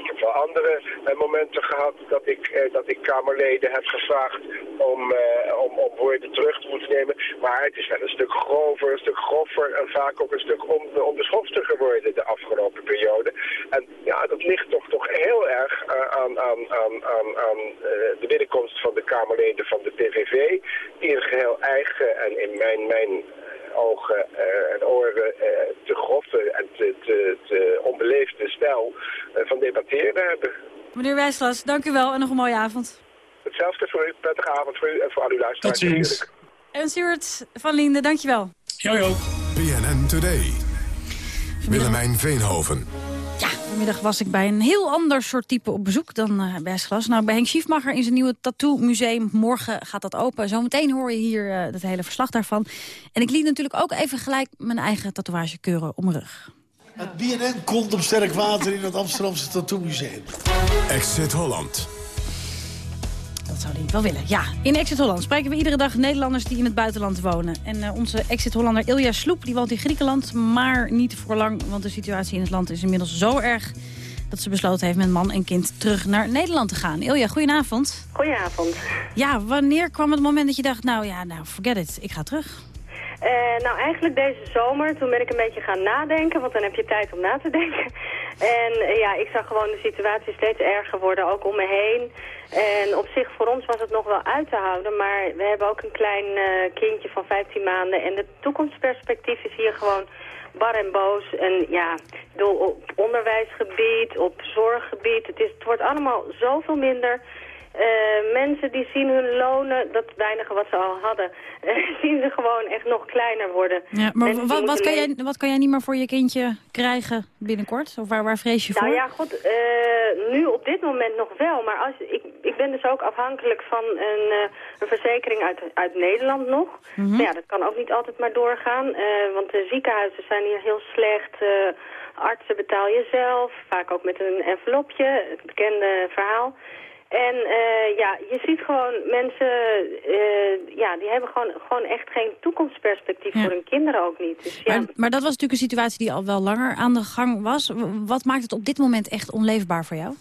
ik heb wel andere momenten gehad dat ik, dat ik Kamerleden heb gevraagd om, om, woorden terug te moeten nemen. Maar het is wel een stuk grover, een stuk groffer en vaak ook een stuk on, onbeschofter geworden de afgelopen periode. En ja, dat ligt toch, toch heel erg aan, aan, aan, aan aan de binnenkomst van de Kamerleden van de PVV. Die een geheel eigen en in mijn, mijn ogen uh, en oren uh, te grove en te, te, te onbeleefde stijl van debatteren hebben. Meneer Wijslas, dank u wel en nog een mooie avond. Hetzelfde voor u, prettige avond voor u en voor al uw luisteraars. Tot ziens. En Stuart van Liende, dankjewel. Jojo. BNN Today. Willemijn Veenhoven. Ja, vanmiddag was ik bij een heel ander soort type op bezoek dan uh, bij Glas. Nou, bij Henk Schiefmacher in zijn nieuwe tattoo museum. Morgen gaat dat open. Zometeen hoor je hier uh, het hele verslag daarvan. En ik liet natuurlijk ook even gelijk mijn eigen tatoeage keuren om mijn rug. Het BNN komt op sterk water in het Amsterdamse Tattoo Museum. Exit Holland. Dat zou hij wel willen. Ja, in Exit Holland spreken we iedere dag Nederlanders die in het buitenland wonen. En uh, onze Exit Hollander Ilja Sloep die woont in Griekenland, maar niet voor lang. Want de situatie in het land is inmiddels zo erg dat ze besloten heeft met man en kind terug naar Nederland te gaan. Ilja, goedenavond. Goedenavond. Ja, wanneer kwam het moment dat je dacht, nou ja, nou forget it, ik ga terug? Uh, nou, eigenlijk deze zomer, toen ben ik een beetje gaan nadenken, want dan heb je tijd om na te denken. En uh, ja, ik zag gewoon de situatie steeds erger worden, ook om me heen. En op zich, voor ons was het nog wel uit te houden, maar we hebben ook een klein uh, kindje van 15 maanden. En het toekomstperspectief is hier gewoon bar en boos. En ja, op onderwijsgebied, op zorggebied, het, is, het wordt allemaal zoveel minder... Uh, mensen die zien hun lonen, dat weinige wat ze al hadden, uh, zien ze gewoon echt nog kleiner worden. Ja, maar wat, wat, kan jij, wat kan jij niet meer voor je kindje krijgen binnenkort? Of waar, waar vrees je voor? Nou ja, goed, uh, nu op dit moment nog wel. Maar als, ik, ik ben dus ook afhankelijk van een, een verzekering uit, uit Nederland nog. Mm -hmm. Ja, dat kan ook niet altijd maar doorgaan. want de ziekenhuizen zijn hier heel slecht. artsen betaal je zelf, vaak ook met een envelopje, het bekende verhaal. En uh, ja, je ziet gewoon mensen, uh, ja, die hebben gewoon, gewoon echt geen toekomstperspectief ja. voor hun kinderen ook niet. Dus, ja. maar, maar, dat was natuurlijk een situatie die al wel langer aan de gang was. Wat maakt het op dit moment echt onleefbaar voor jou?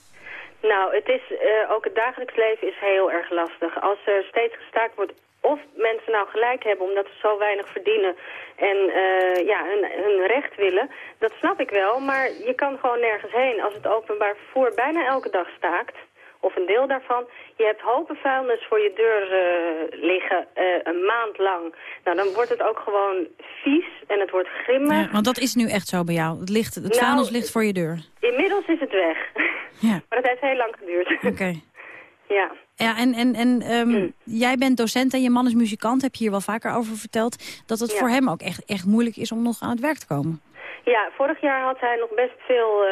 Nou, het is, uh, ook het dagelijks leven is heel erg lastig. Als er steeds gestaakt wordt of mensen nou gelijk hebben omdat ze zo weinig verdienen en uh, ja, hun, hun recht willen, dat snap ik wel. Maar je kan gewoon nergens heen als het openbaar vervoer bijna elke dag staakt of een deel daarvan. Je hebt hopen vuilnis voor je deur uh, liggen uh, een maand lang. Nou, dan wordt het ook gewoon vies en het wordt grimmig. Ja, want dat is nu echt zo bij jou. Het, ligt, het nou, vuilnis ligt voor je deur. Inmiddels is het weg. Ja. maar het heeft heel lang geduurd. Oké. Okay. ja. Ja, en, en, en um, mm. jij bent docent en je man is muzikant, heb je hier wel vaker over verteld. Dat het ja. voor hem ook echt, echt moeilijk is om nog aan het werk te komen. Ja, vorig jaar had hij nog best veel uh,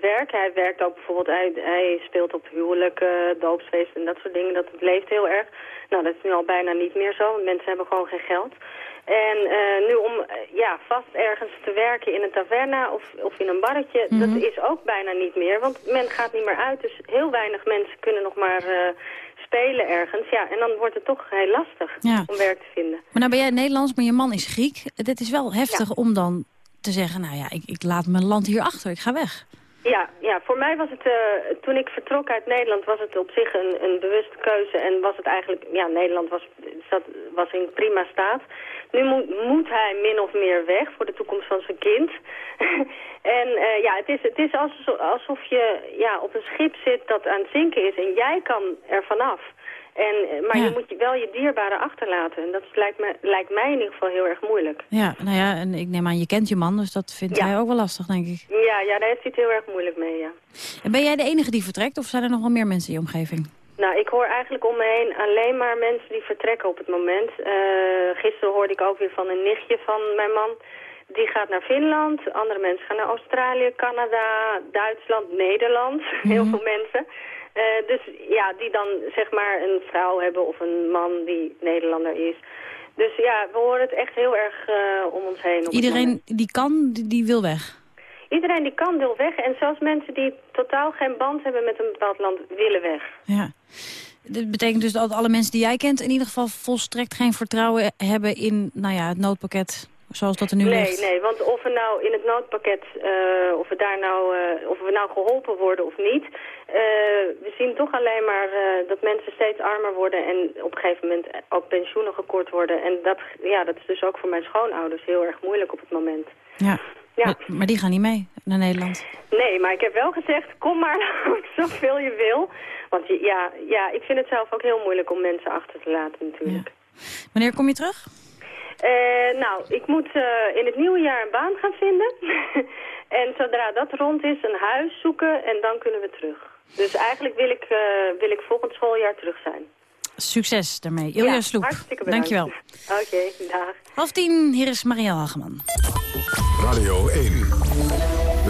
werk. Hij werkt ook bijvoorbeeld, hij, hij speelt op huwelijken, doopsfeesten en dat soort dingen. Dat leeft heel erg. Nou, dat is nu al bijna niet meer zo, want mensen hebben gewoon geen geld. En uh, nu om uh, ja, vast ergens te werken in een taverna of, of in een barretje, mm -hmm. dat is ook bijna niet meer. Want men gaat niet meer uit, dus heel weinig mensen kunnen nog maar spelen ergens. Ja, en dan wordt het toch heel lastig ja. om werk te vinden. Maar nou ben jij Nederlands, maar je man is Griek. Dit is wel heftig ja. om dan te zeggen, nou ja, ik, ik laat mijn land hier achter, ik ga weg. Ja, ja, voor mij was het, uh, toen ik vertrok uit Nederland, was het op zich een, een bewuste keuze. En was het eigenlijk, ja, Nederland was, zat, was in prima staat. Nu moet, moet hij min of meer weg voor de toekomst van zijn kind. en uh, ja, het is, het is alsof, alsof je ja, op een schip zit dat aan het zinken is en jij kan er vanaf. En, maar ja. je moet je wel je dierbaren achterlaten. En dat lijkt, me, lijkt mij in ieder geval heel erg moeilijk. Ja, nou ja, en ik neem aan, je kent je man, dus dat vindt ja. hij ook wel lastig, denk ik. Ja, ja, daar heeft hij het heel erg moeilijk mee, ja. En ben jij de enige die vertrekt, of zijn er nog wel meer mensen in je omgeving? Nou, ik hoor eigenlijk om me heen alleen maar mensen die vertrekken op het moment. Uh, gisteren hoorde ik ook weer van een nichtje van mijn man. Die gaat naar Finland, andere mensen gaan naar Australië, Canada, Duitsland, Nederland. Mm -hmm. Heel veel mensen. Eh, dus ja, die dan zeg maar een vrouw hebben of een man die Nederlander is. Dus ja, we horen het echt heel erg uh, om ons heen. Op Iedereen die kan, die, die, wil weg? Iedereen die kan wil weg. En zelfs mensen die totaal geen band hebben met een bepaald land willen weg. Ja. Dat betekent dus dat alle mensen die jij kent in ieder geval volstrekt geen vertrouwen hebben in nou ja, het noodpakket zoals dat er nu nee, ligt? Nee, want of we nou in het noodpakket, uh, of, we daar nou, uh, of we nou geholpen worden of niet... Uh, we zien toch alleen maar dat mensen steeds armer worden en op een gegeven moment ook pensioenen gekort worden. En dat, ja, dat is dus ook voor mijn schoonouders heel erg moeilijk op het moment. Ja, ja. Maar, maar die gaan niet mee naar Nederland? Nee, maar ik heb wel gezegd, kom maar zoveel je wil. Want ja, ja, ik vind het zelf ook heel moeilijk om mensen achter te laten natuurlijk. Ja. Wanneer kom je terug? Uh, nou, ik moet in het nieuwe jaar een baan gaan vinden. en zodra dat rond is, een huis zoeken en dan kunnen we terug. Dus eigenlijk wil ik, uh, wil ik volgend schooljaar terug zijn. Succes daarmee. Ilja ja, Sloep, hartstikke bedankt. dankjewel. Oké, okay, dag. Half tien, hier is Marielle Hageman. Radio 1,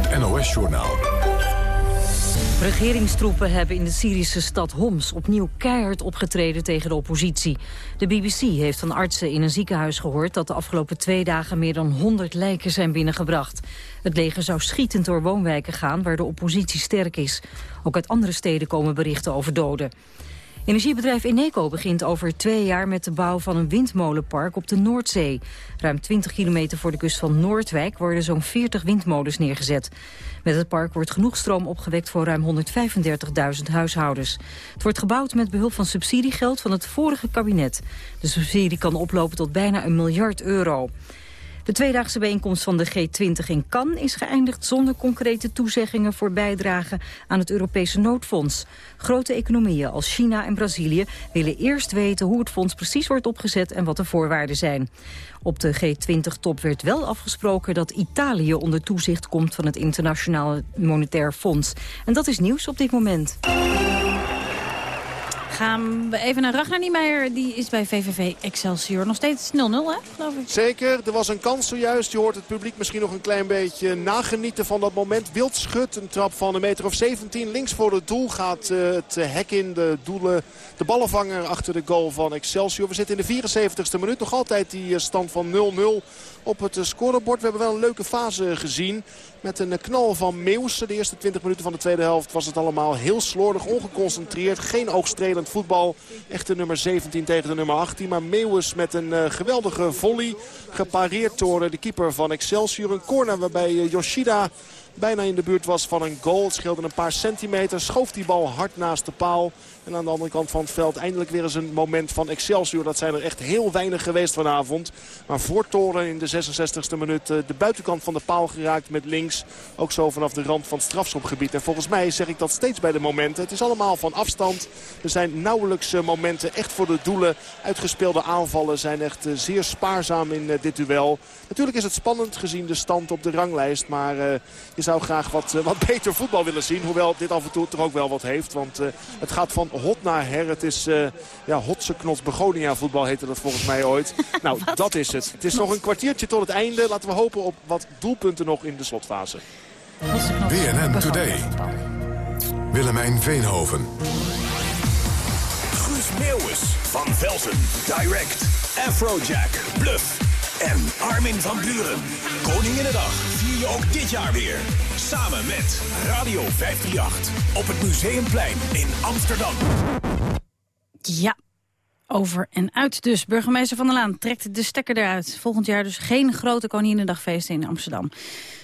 het NOS-journaal. Regeringstroepen hebben in de Syrische stad Homs opnieuw keihard opgetreden tegen de oppositie. De BBC heeft van artsen in een ziekenhuis gehoord dat de afgelopen twee dagen meer dan 100 lijken zijn binnengebracht. Het leger zou schietend door woonwijken gaan waar de oppositie sterk is. Ook uit andere steden komen berichten over doden. Energiebedrijf Eneco begint over twee jaar met de bouw van een windmolenpark op de Noordzee. Ruim 20 kilometer voor de kust van Noordwijk worden zo'n 40 windmolens neergezet. Met het park wordt genoeg stroom opgewekt voor ruim 135.000 huishoudens. Het wordt gebouwd met behulp van subsidiegeld van het vorige kabinet. De subsidie kan oplopen tot bijna een miljard euro. De tweedaagse bijeenkomst van de G20 in Cannes is geëindigd zonder concrete toezeggingen voor bijdrage aan het Europese noodfonds. Grote economieën als China en Brazilië willen eerst weten hoe het fonds precies wordt opgezet en wat de voorwaarden zijn. Op de G20-top werd wel afgesproken dat Italië onder toezicht komt van het Internationale Monetair Fonds. En dat is nieuws op dit moment. Gaan we even naar Ragnar Niemeyer. Die is bij VVV Excelsior. Nog steeds 0-0, hè, geloof ik. Zeker. Er was een kans zojuist. Je hoort het publiek misschien nog een klein beetje nagenieten van dat moment. Wild schut. Een trap van een meter of 17. Links voor het doel gaat uh, het hek in. De, doelen, de ballenvanger achter de goal van Excelsior. We zitten in de 74ste minuut. Nog altijd die stand van 0-0 op het scorebord. We hebben wel een leuke fase gezien. Met een knal van Meeuws. De eerste 20 minuten van de tweede helft was het allemaal heel slordig, ongeconcentreerd. Geen oogstrelend voetbal. Echt de nummer 17 tegen de nummer 18. Maar Meeuwis met een uh, geweldige volley. Gepareerd door de keeper van Excelsior. Een corner waarbij uh, Yoshida bijna in de buurt was van een goal. Het scheelde een paar centimeter. Schoof die bal hard naast de paal. En aan de andere kant van het veld eindelijk weer eens een moment van Excelsior. Dat zijn er echt heel weinig geweest vanavond. Maar voor Toren in de 66e minuut de buitenkant van de paal geraakt met links. Ook zo vanaf de rand van het strafschopgebied. En volgens mij zeg ik dat steeds bij de momenten. Het is allemaal van afstand. Er zijn nauwelijks momenten echt voor de doelen. Uitgespeelde aanvallen zijn echt zeer spaarzaam in dit duel. Natuurlijk is het spannend gezien de stand op de ranglijst. Maar je zou graag wat, wat beter voetbal willen zien. Hoewel dit af en toe toch ook wel wat heeft. Want het gaat van hot naar her. Het is uh, ja, Hotse knots begonia voetbal heette dat volgens mij ooit. nou, dat is het. Het is nog een kwartiertje tot het einde. Laten we hopen op wat doelpunten nog in de slotfase. BNN Today. Willemijn Veenhoven. Guus Meeuwis van Velsen. Direct. Afrojack. Bluff. En Armin van Buren. Koninginnedag vier je ook dit jaar weer. Samen met Radio 538 op het Museumplein in Amsterdam. Ja, over en uit dus. Burgemeester Van der Laan trekt de stekker eruit. Volgend jaar dus geen grote Koninginnedagfeesten in Amsterdam.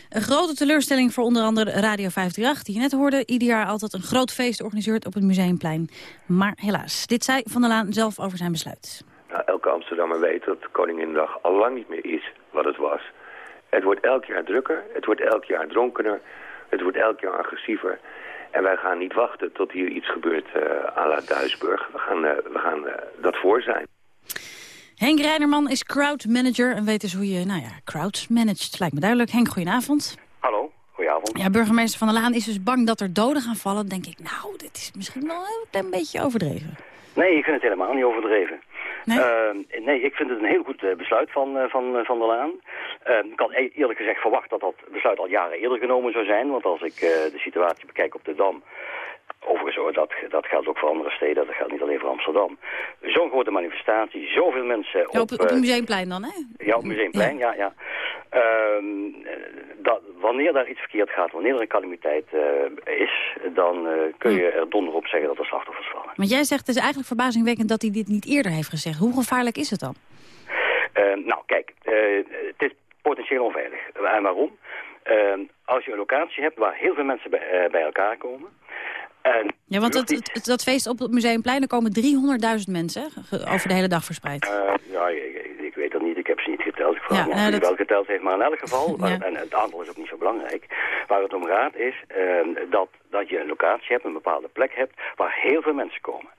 Een grote teleurstelling voor onder andere Radio 538, die je net hoorde. Ieder jaar altijd een groot feest organiseert op het Museumplein. Maar helaas, dit zei Van der Laan zelf over zijn besluit. Nou, elke Amsterdammer weet dat Koninginnedag al lang niet meer is wat het was. Het wordt elk jaar drukker, het wordt elk jaar dronkener, het wordt elk jaar agressiever. En wij gaan niet wachten tot hier iets gebeurt uh, à la Duisburg. We gaan, uh, we gaan uh, dat voor zijn. Henk Reinerman is crowd manager en weet dus hoe je nou ja, crowds managt. Lijkt me duidelijk. Henk, goedenavond. Hallo, goedenavond. Ja, burgemeester Van der Laan is dus bang dat er doden gaan vallen. Dan denk ik, nou, dit is misschien wel een beetje overdreven. Nee, ik vind het helemaal niet overdreven. Nee? Uh, nee, ik vind het een heel goed uh, besluit van, uh, van, van der Laan. Ehm, ik had e eerlijk gezegd verwacht dat dat besluit al jaren eerder genomen zou zijn. Want als ik de situatie bekijk op de Dam... Overigens, dat, dat geldt ook voor andere steden, dat geldt niet alleen voor Amsterdam. Zo'n grote manifestatie, zoveel mensen... Ja, op, op, het Museumplein dan, hè? Ja, op het Museumplein, ja. ja, Ehm, dat, wanneer daar iets verkeerd gaat, wanneer er een calamiteit is, dan kun je er donder op zeggen dat er slachtoffers vallen. Maar jij zegt, het is eigenlijk verbazingwekkend dat hij dit niet eerder heeft gezegd. Hoe gevaarlijk is het dan? Nou, kijk, het is potentieel onveilig. En waarom? Ehm, als je een locatie hebt waar heel veel mensen bij, bij elkaar komen... En ja, want het, het, dat feest op het Museumplein, er komen 300.000 mensen over de hele dag verspreid. Uh, ja, ik, ik, weet dat niet. Ik heb ze niet geteld. Ik vraag ja, me dat... wel geteld heeft. Maar in elk geval, ja. en het aantal is ook niet zo belangrijk. Waar het om gaat is uh, dat, dat je een locatie hebt, een bepaalde plek hebt, waar heel veel mensen komen.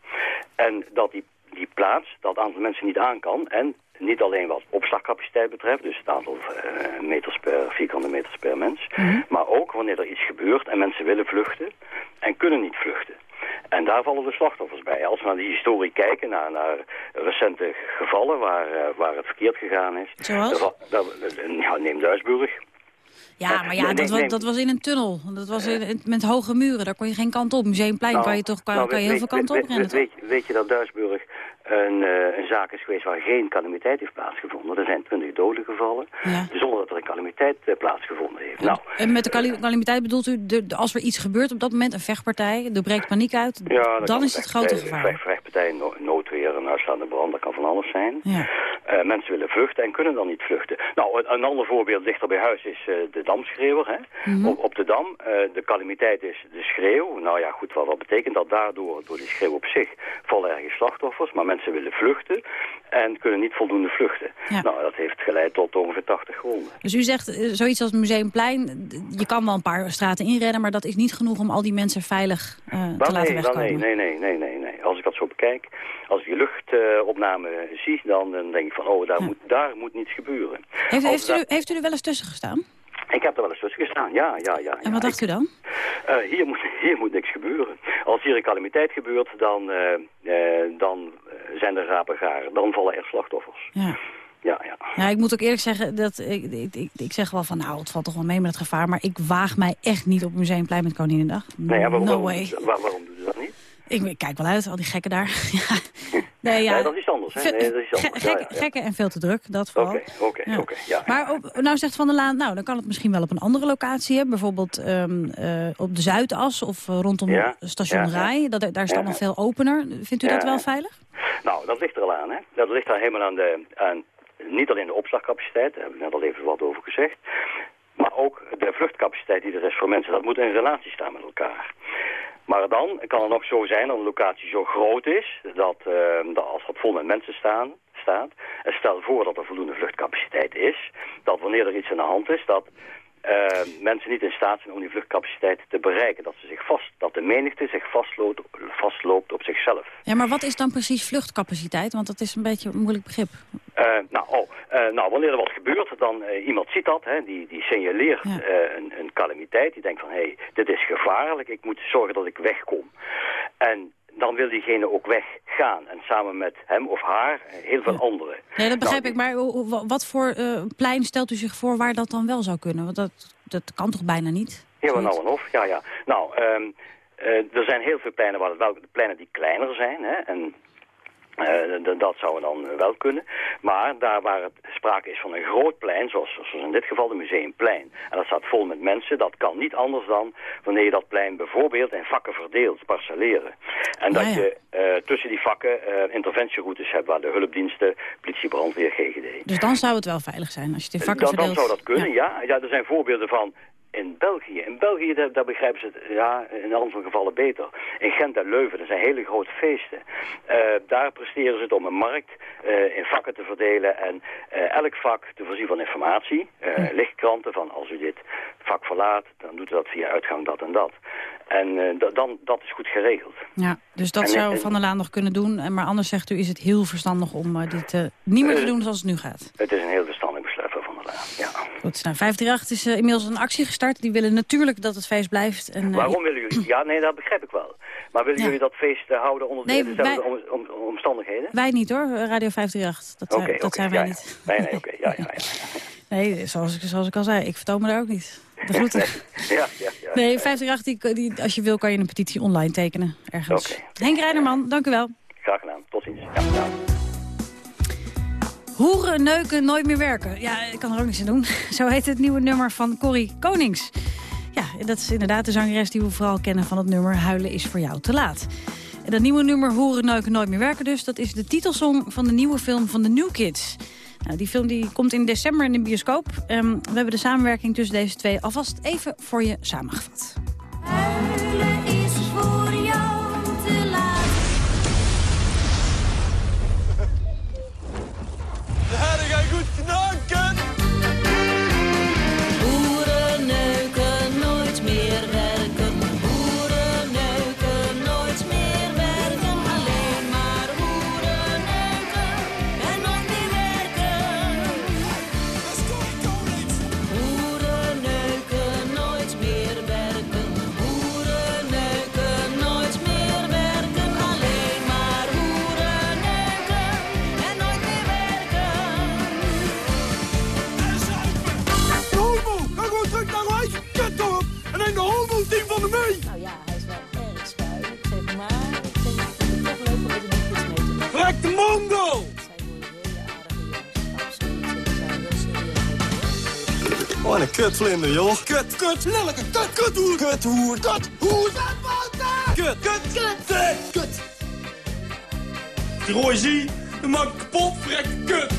En dat die, die plaats, dat aantal mensen niet aan kan. En niet alleen wat opslagcapaciteit betreft, dus het aantal uh, meters per, vierkante meters per mens. Mm -hmm. Maar ook wanneer er iets gebeurt en mensen willen vluchten en kunnen niet vluchten. En daar vallen de slachtoffers bij. Als we naar die historie kijken, naar, naar recente gevallen waar, uh, waar het verkeerd gegaan is. Zoals? Ja, neem Duisburg. Ja, maar ja, nee, dat, was, dat was in een tunnel. Dat was in, met hoge muren, daar kon je geen kant op. Museumplein nou, kan je toch kan, nou, kan je heel veel kanten op rennen, weet, weet, weet je dat Duisburg een, uh, een zaak is geweest waar geen calamiteit heeft plaatsgevonden. Er zijn twintig doden gevallen, ja. zonder dat er een calamiteit uh, plaatsgevonden heeft. Nou, en met de calamiteit bedoelt u, de, de, als er iets gebeurt op dat moment, een vechtpartij, er breekt paniek uit, ja, dan is het grote gevaar. Een vechtpartij, no noodweer, een uitslaande brand, dat kan van alles zijn. Ja. Uh, mensen willen vluchten en kunnen dan niet vluchten. Nou, een, een ander voorbeeld dichter bij huis is de damschreeuwer. Hè? Mhm. op, op de dam, de calamiteit is de schreeuw. Nou ja, goed, wat, wat betekent dat daardoor, door die schreeuw op zich, vallen ergens slachtoffers, maar mensen willen vluchten en kunnen niet voldoende vluchten. Ja. Nou, dat heeft geleid tot ongeveer 80 gewonden. Dus u zegt zoiets als het Museumplein, je kan wel een paar straten inrennen, maar dat is niet genoeg om al die mensen veilig te nee, laten wegkomen? Nee, nee, nee, nee, nee, nee. Als ik die luchtopname zie, dan, dan denk ik van, oh, daar, Ja. moet, daar moet niets gebeuren. Heeft, u, heeft u er wel eens tussen gestaan? Ik heb er wel eens tussen gestaan, ja, ja, ja. En wat dacht u dan? Uh, hier, moet, hier moet niks gebeuren. Als hier een calamiteit gebeurt, dan, uh, uh, dan zijn er rapen garen. Dan vallen er slachtoffers. Ja. Ja, ja. Nou, ik moet ook eerlijk zeggen, dat ik, ik, ik, ik zeg wel van, nou, het valt toch wel mee met het gevaar, maar ik waag mij echt niet op Museumplein met Koninginnedag. Nee, ja, waarom, no waarom, way. waar- waarom doen ze dat niet? Ik, ik kijk wel uit, al die gekken daar. ja. Nee, ja. Dat is anders. Hè? Nee, dat is anders. Ja, gekken, ja, ja. gekken en veel te druk, dat vooral. Oké, oké, oké. Ja. Maar op, nou zegt Van der Laan, nou, dan kan het misschien wel op een andere locatie. Hè? Bijvoorbeeld ehm, eh, op de Zuidas of eh, rondom station. Rai. Dat, daar is het allemaal veel opener. Vindt u dat wel veilig? Nou, dat ligt er al aan, hè. Dat ligt daar helemaal aan de... Aan, niet alleen de opslagcapaciteit, daar heb ik net al even wat over gezegd. Maar ook de vluchtcapaciteit die er is voor mensen. Dat moet in relatie staan met elkaar. Maar dan kan het nog zo zijn dat een locatie zo groot is... dat, dat als dat vol met mensen staan, staat... en stel voor dat er voldoende vluchtcapaciteit is... dat wanneer er iets aan de hand is... dat eh, mensen niet in staat zijn om die vluchtcapaciteit te bereiken. Dat, ze zich vast, dat de menigte zich vastloopt, vastloopt op zichzelf. Ja, maar wat is dan precies vluchtcapaciteit? Want dat is een beetje een moeilijk begrip. Eh, nou, oh, eh, nou, wanneer er wat gebeurt, dan iemand ziet dat, hè, die, die signaleert Ja. een, een calamiteit. Die denkt van, hé, hey, dit is gevaarlijk, ik moet zorgen dat ik wegkom. En dan wil diegene ook weggaan. En samen met hem of haar heel veel anderen. Nee, dat begrijp Nou, ik. Maar wat voor eh, plein stelt u zich voor waar dat dan wel zou kunnen? Want dat, dat kan toch bijna niet? Ja, maar nou en of, ja, ja. Nou, ehm, eh, er zijn heel veel pleinen, waar het wel, pleinen die kleiner zijn. Hè, en eh, dat zou dan eh, wel kunnen. Maar daar waar het sprake is van een groot plein, zoals, zoals in dit geval de Museumplein. En dat staat vol met mensen. Dat kan niet anders dan wanneer je dat plein bijvoorbeeld in vakken verdeelt, parcelleren. En dat Ah, ja. je eh, tussen die vakken interventieroutes hebt waar de hulpdiensten, politie, brandweer, GGD. Dus dan zou het wel veilig zijn als je het in vakken Dan, dan verdeelt. zou dat kunnen, ja. ja. Er zijn voorbeelden van in België. In België, daar, daar begrijpen ze het ja, in een aantal gevallen beter. In Gent en Leuven, er zijn hele grote feesten. Eh, daar presteren ze het om een markt eh, in vakken te verdelen en eh, elk vak te voorzien van informatie. Lichtkranten van als u dit vak verlaat, dan doet u dat via uitgang dat en dat. En da- dan, dat is goed geregeld. Ja, dus dat En- zou en- Van der Laan nog kunnen doen. En Maar anders zegt u, is het heel verstandig om dit niet meer te doen zoals het nu gaat. Het is een heel verstandig besluit van Van der Laan, ja. Goed, nou, 538 is eh, inmiddels een actie gestart. Die willen natuurlijk dat het feest blijft. En, eh, Waarom willen jullie? Ja, nee, dat begrijp ik wel. Maar willen Ja. jullie dat feest eh, houden onder Nee, dezelfde wij- om- om- omstandigheden? Wij niet hoor, Radio 538. Dat, dat zijn wij ja, niet. Nee, nee, oké, ja, ja, ja. Nee, zoals ik, zoals ik al zei, ik vertoon me daar ook niet. De groeten. ja, ja, ja. Nee, 538, die, die, als je wil kan je een petitie online tekenen. Ergens. Okay. Henk Reinerman, dank u wel. Graag gedaan. Tot ziens. Hoeren, neuken, nooit meer werken. Ja, ik kan er ook niks aan doen. Zo heet het nieuwe nummer van Corrie Konings. Ja, dat is inderdaad de zangeres die we vooral kennen van het nummer Huilen is voor jou te laat. En dat nieuwe nummer Hoeren, neuken, nooit meer werken dus... dat is de titelsong van de nieuwe film van de New Kids. Nou, die film die komt in december in de bioscoop. Um, we hebben de samenwerking tussen deze twee alvast even voor je samengevat. Wat een kutvlinder, joh. Kut, kut, lelijke kut, kuthoer. Kuthoer, kut, hoer. Kut, kut, kut, kut. kut. Die rode zie, dat maakt kapot, vrek, kut.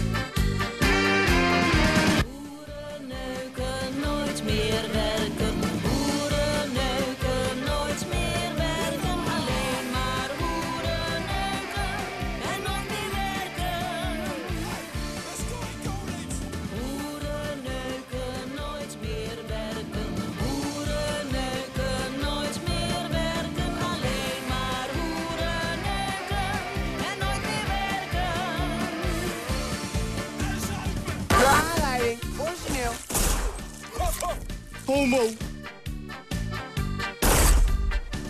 Homo.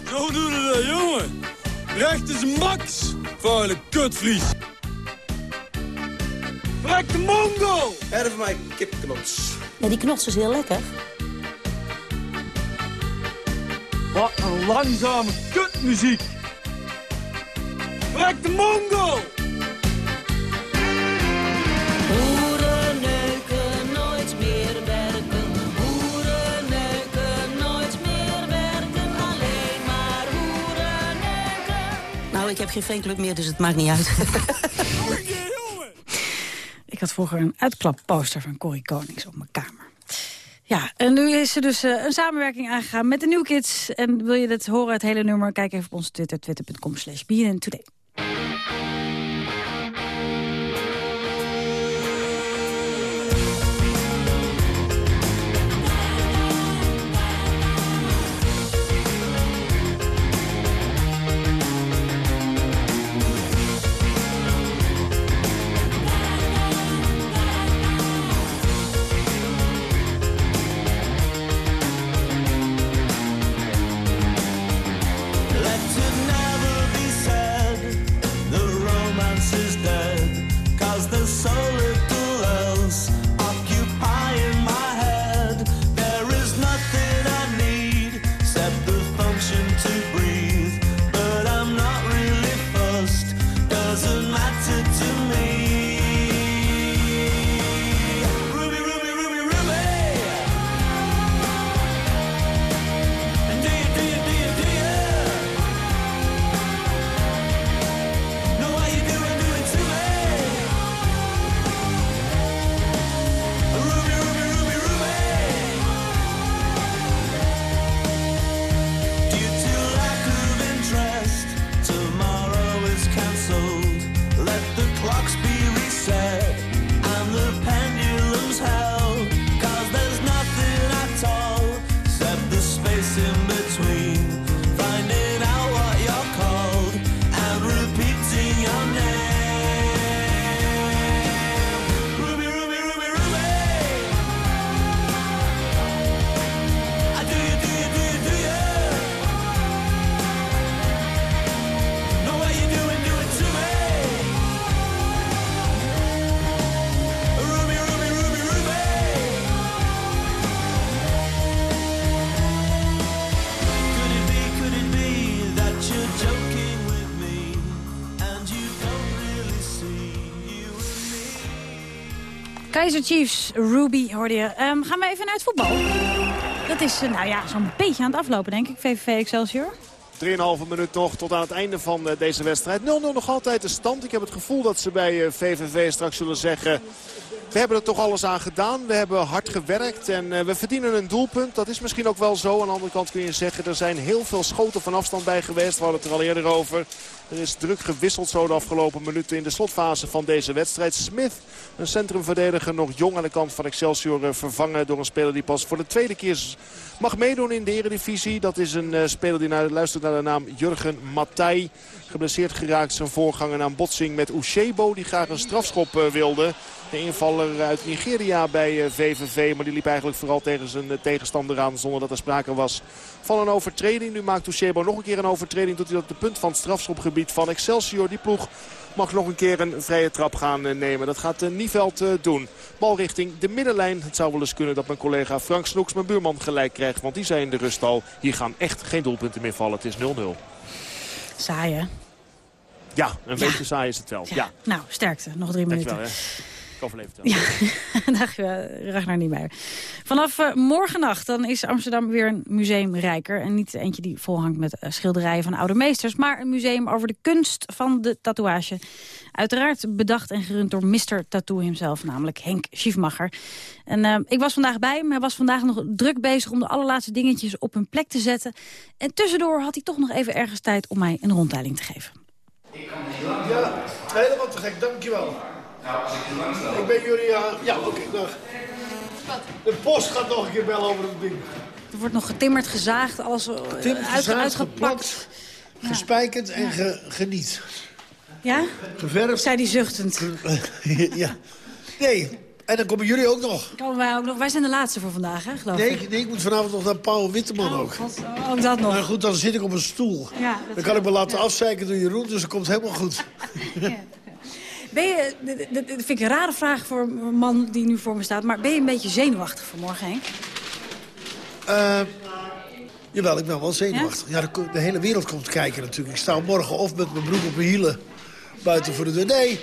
Zo doen we dat, jongen. Recht is max, vuile kutvries. Vrek de mongo! Erf mij kipknots. Ja, die knots is heel lekker. Wat een langzame kutmuziek. Vrek de mongo! Ik heb geen fanclub meer, dus het maakt niet uit. ik had vroeger een uitklapposter van Corrie Konings op mijn kamer. Ja, en nu is er dus uh, een samenwerking aangegaan met de New Kids. En wil je dat horen, het hele nummer, kijk even op onze Twitter, twitter.com slash Today. Kaiser Chiefs, Ruby hoorde je. Um, gaan we even naar het voetbal. Dat is uh, nou ja, zo'n beetje aan het aflopen, denk ik. VVV Excelsior. 3,5 minuut nog tot aan het einde van uh, deze wedstrijd. 0-0 nog altijd de stand. Ik heb het gevoel dat ze bij VVV straks zullen zeggen... We hebben er toch alles aan gedaan. We hebben hard gewerkt en uh, we verdienen een doelpunt. Dat is misschien ook wel zo. Aan de andere kant kun je zeggen, er zijn heel veel schoten van afstand bij geweest. We hadden het er al eerder over. Er is druk gewisseld zo de afgelopen minuten in de slotfase van deze wedstrijd. Smith, een centrumverdediger, nog jong aan de kant van Excelsior... Uh, vervangen door een speler die pas voor de tweede keer mag meedoen in de eredivisie. Dat is een uh, speler die naar, luistert naar de naam Jurgen Matthij. Geblesseerd geraakt zijn voorganger een botsing met Ushebo. Die graag een strafschop wilde. De invaller uit Nigeria bij VVV. Maar die liep eigenlijk vooral tegen zijn tegenstander aan. Zonder dat er sprake was van een overtreding. Nu maakt Ushebo nog een keer een overtreding. Doet hij op de punt van het strafschopgebied van Excelsior. Die ploeg mag nog een keer een vrije trap gaan nemen. Dat gaat Nieveld doen. Bal richting de middenlijn. Het zou wel eens kunnen dat mijn collega Frank Snoeks, mijn buurman, gelijk krijgt. Want die zei in de rust al, hier gaan echt geen doelpunten meer vallen. Het is 0-0. Saai hè? Ja, een ja. beetje saai is het wel. Ja. ja. Nou, sterkte. Nog drie minuten. Wel, ik overleef het wel. Ja, dankjewel, Ragnar niet meer. Vanaf uh, morgennacht dan is Amsterdam weer een museumrijker. En niet eentje die volhangt met uh, schilderijen van oude meesters... maar een museum over de kunst van de tatoeage. Uiteraard bedacht en gerund door Mr. Tattoo himself, namelijk Henk Schiefmacher. En uh, ik was vandaag bij hem. Hij was vandaag nog druk bezig om de allerlaatste dingetjes op hun plek te zetten. En tussendoor had hij toch nog even ergens tijd om mij een rondleiding te geven. Ja, helemaal te gek, dankjewel. Ik ben jullie aan... Ja, oké, okay, dag. De post gaat nog een keer bellen over het ding. Er wordt nog getimmerd, gezaagd, alles getimmerd, uit, gezaagd. Ja. Gespijkerd en ge, geniet. Ja? Geverfd. Zei die zuchtend. ja. Nee, en dan komen jullie ook nog. Komen wij ook nog. Wij zijn de laatste voor vandaag, hè, geloof nee, ik. Nee, ik moet vanavond nog naar Paul Witteman oh, ook. God, ook dat nog. Maar goed, dan zit ik op een stoel. Ja, dan kan ik me laten ja. afzeiken door Jeroen, dus dat komt helemaal goed. Ben je, dat vind ik een rare vraag voor een man die nu voor me staat... maar ben je een beetje zenuwachtig vanmorgen, Henk? Uh, jawel, ik ben wel zenuwachtig. Ja, ja de, de, hele wereld komt kijken natuurlijk. Ik sta morgen of met mijn broek op mijn hielen buiten voor de deur. Nee,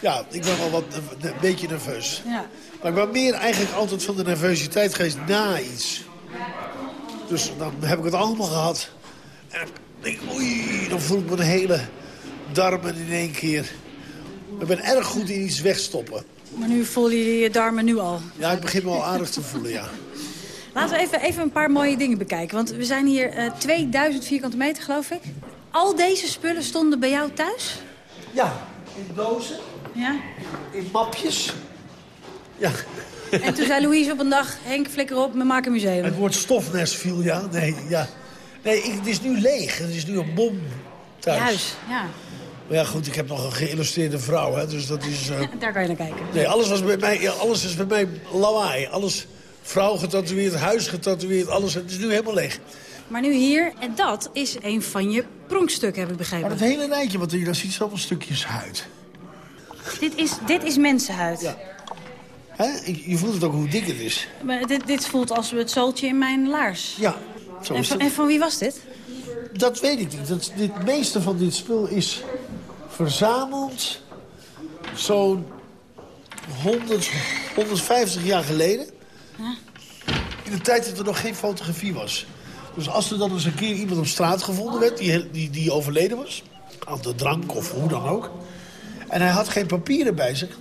ja, ik ben wel wat, een, een beetje nerveus. Ja. Maar ik ben meer eigenlijk altijd van de nervositeit geweest na iets. Dus dan heb ik het allemaal gehad. En dan denk ik, oei, dan voel ik mijn hele darmen in één keer... Ik ben erg goed in iets wegstoppen. Maar nu voel je je darmen nu al? Ja, ik begin me al aardig te voelen, ja. Laten we even, even een paar mooie dingen bekijken. Want we zijn hier uh, 2000 vierkante meter, geloof ik. Al deze spullen stonden bij jou thuis? Ja, in dozen. Ja? In mapjes. Ja. En toen zei Louise op een dag, Henk, flikker op, we maken een museum. Het woord stofnest viel, ja. Nee, ja. nee ik, het is nu leeg. Het is nu een bom thuis. Thuis, ja. Maar ja, goed, ik heb nog een geïllustreerde vrouw, hè, dus dat is... Uh... Daar kan je naar kijken. Nee, alles, was bij mij, ja, alles is bij mij lawaai. Alles, vrouw getatoeëerd, huis getatoeëerd, alles. Het is nu helemaal leeg. Maar nu hier, en dat is een van je pronkstukken, heb ik begrepen. Maar het hele rijtje wat je daar ziet, zoveel stukjes huid. Dit is, dit is mensenhuid. Ja. Hè? Je voelt het ook hoe dik het is. Maar dit, dit voelt als het zooltje in mijn laars. Ja, zo en is van, het. En van wie was dit? Dat weet ik niet. Dat, dit meeste van dit spul is verzameld zo'n 100, 150 jaar geleden. In de tijd dat er nog geen fotografie was. Dus als er dan eens een keer iemand op straat gevonden werd... die, die, die overleden was, aan de drank of hoe dan ook... en hij had geen papieren bij zich...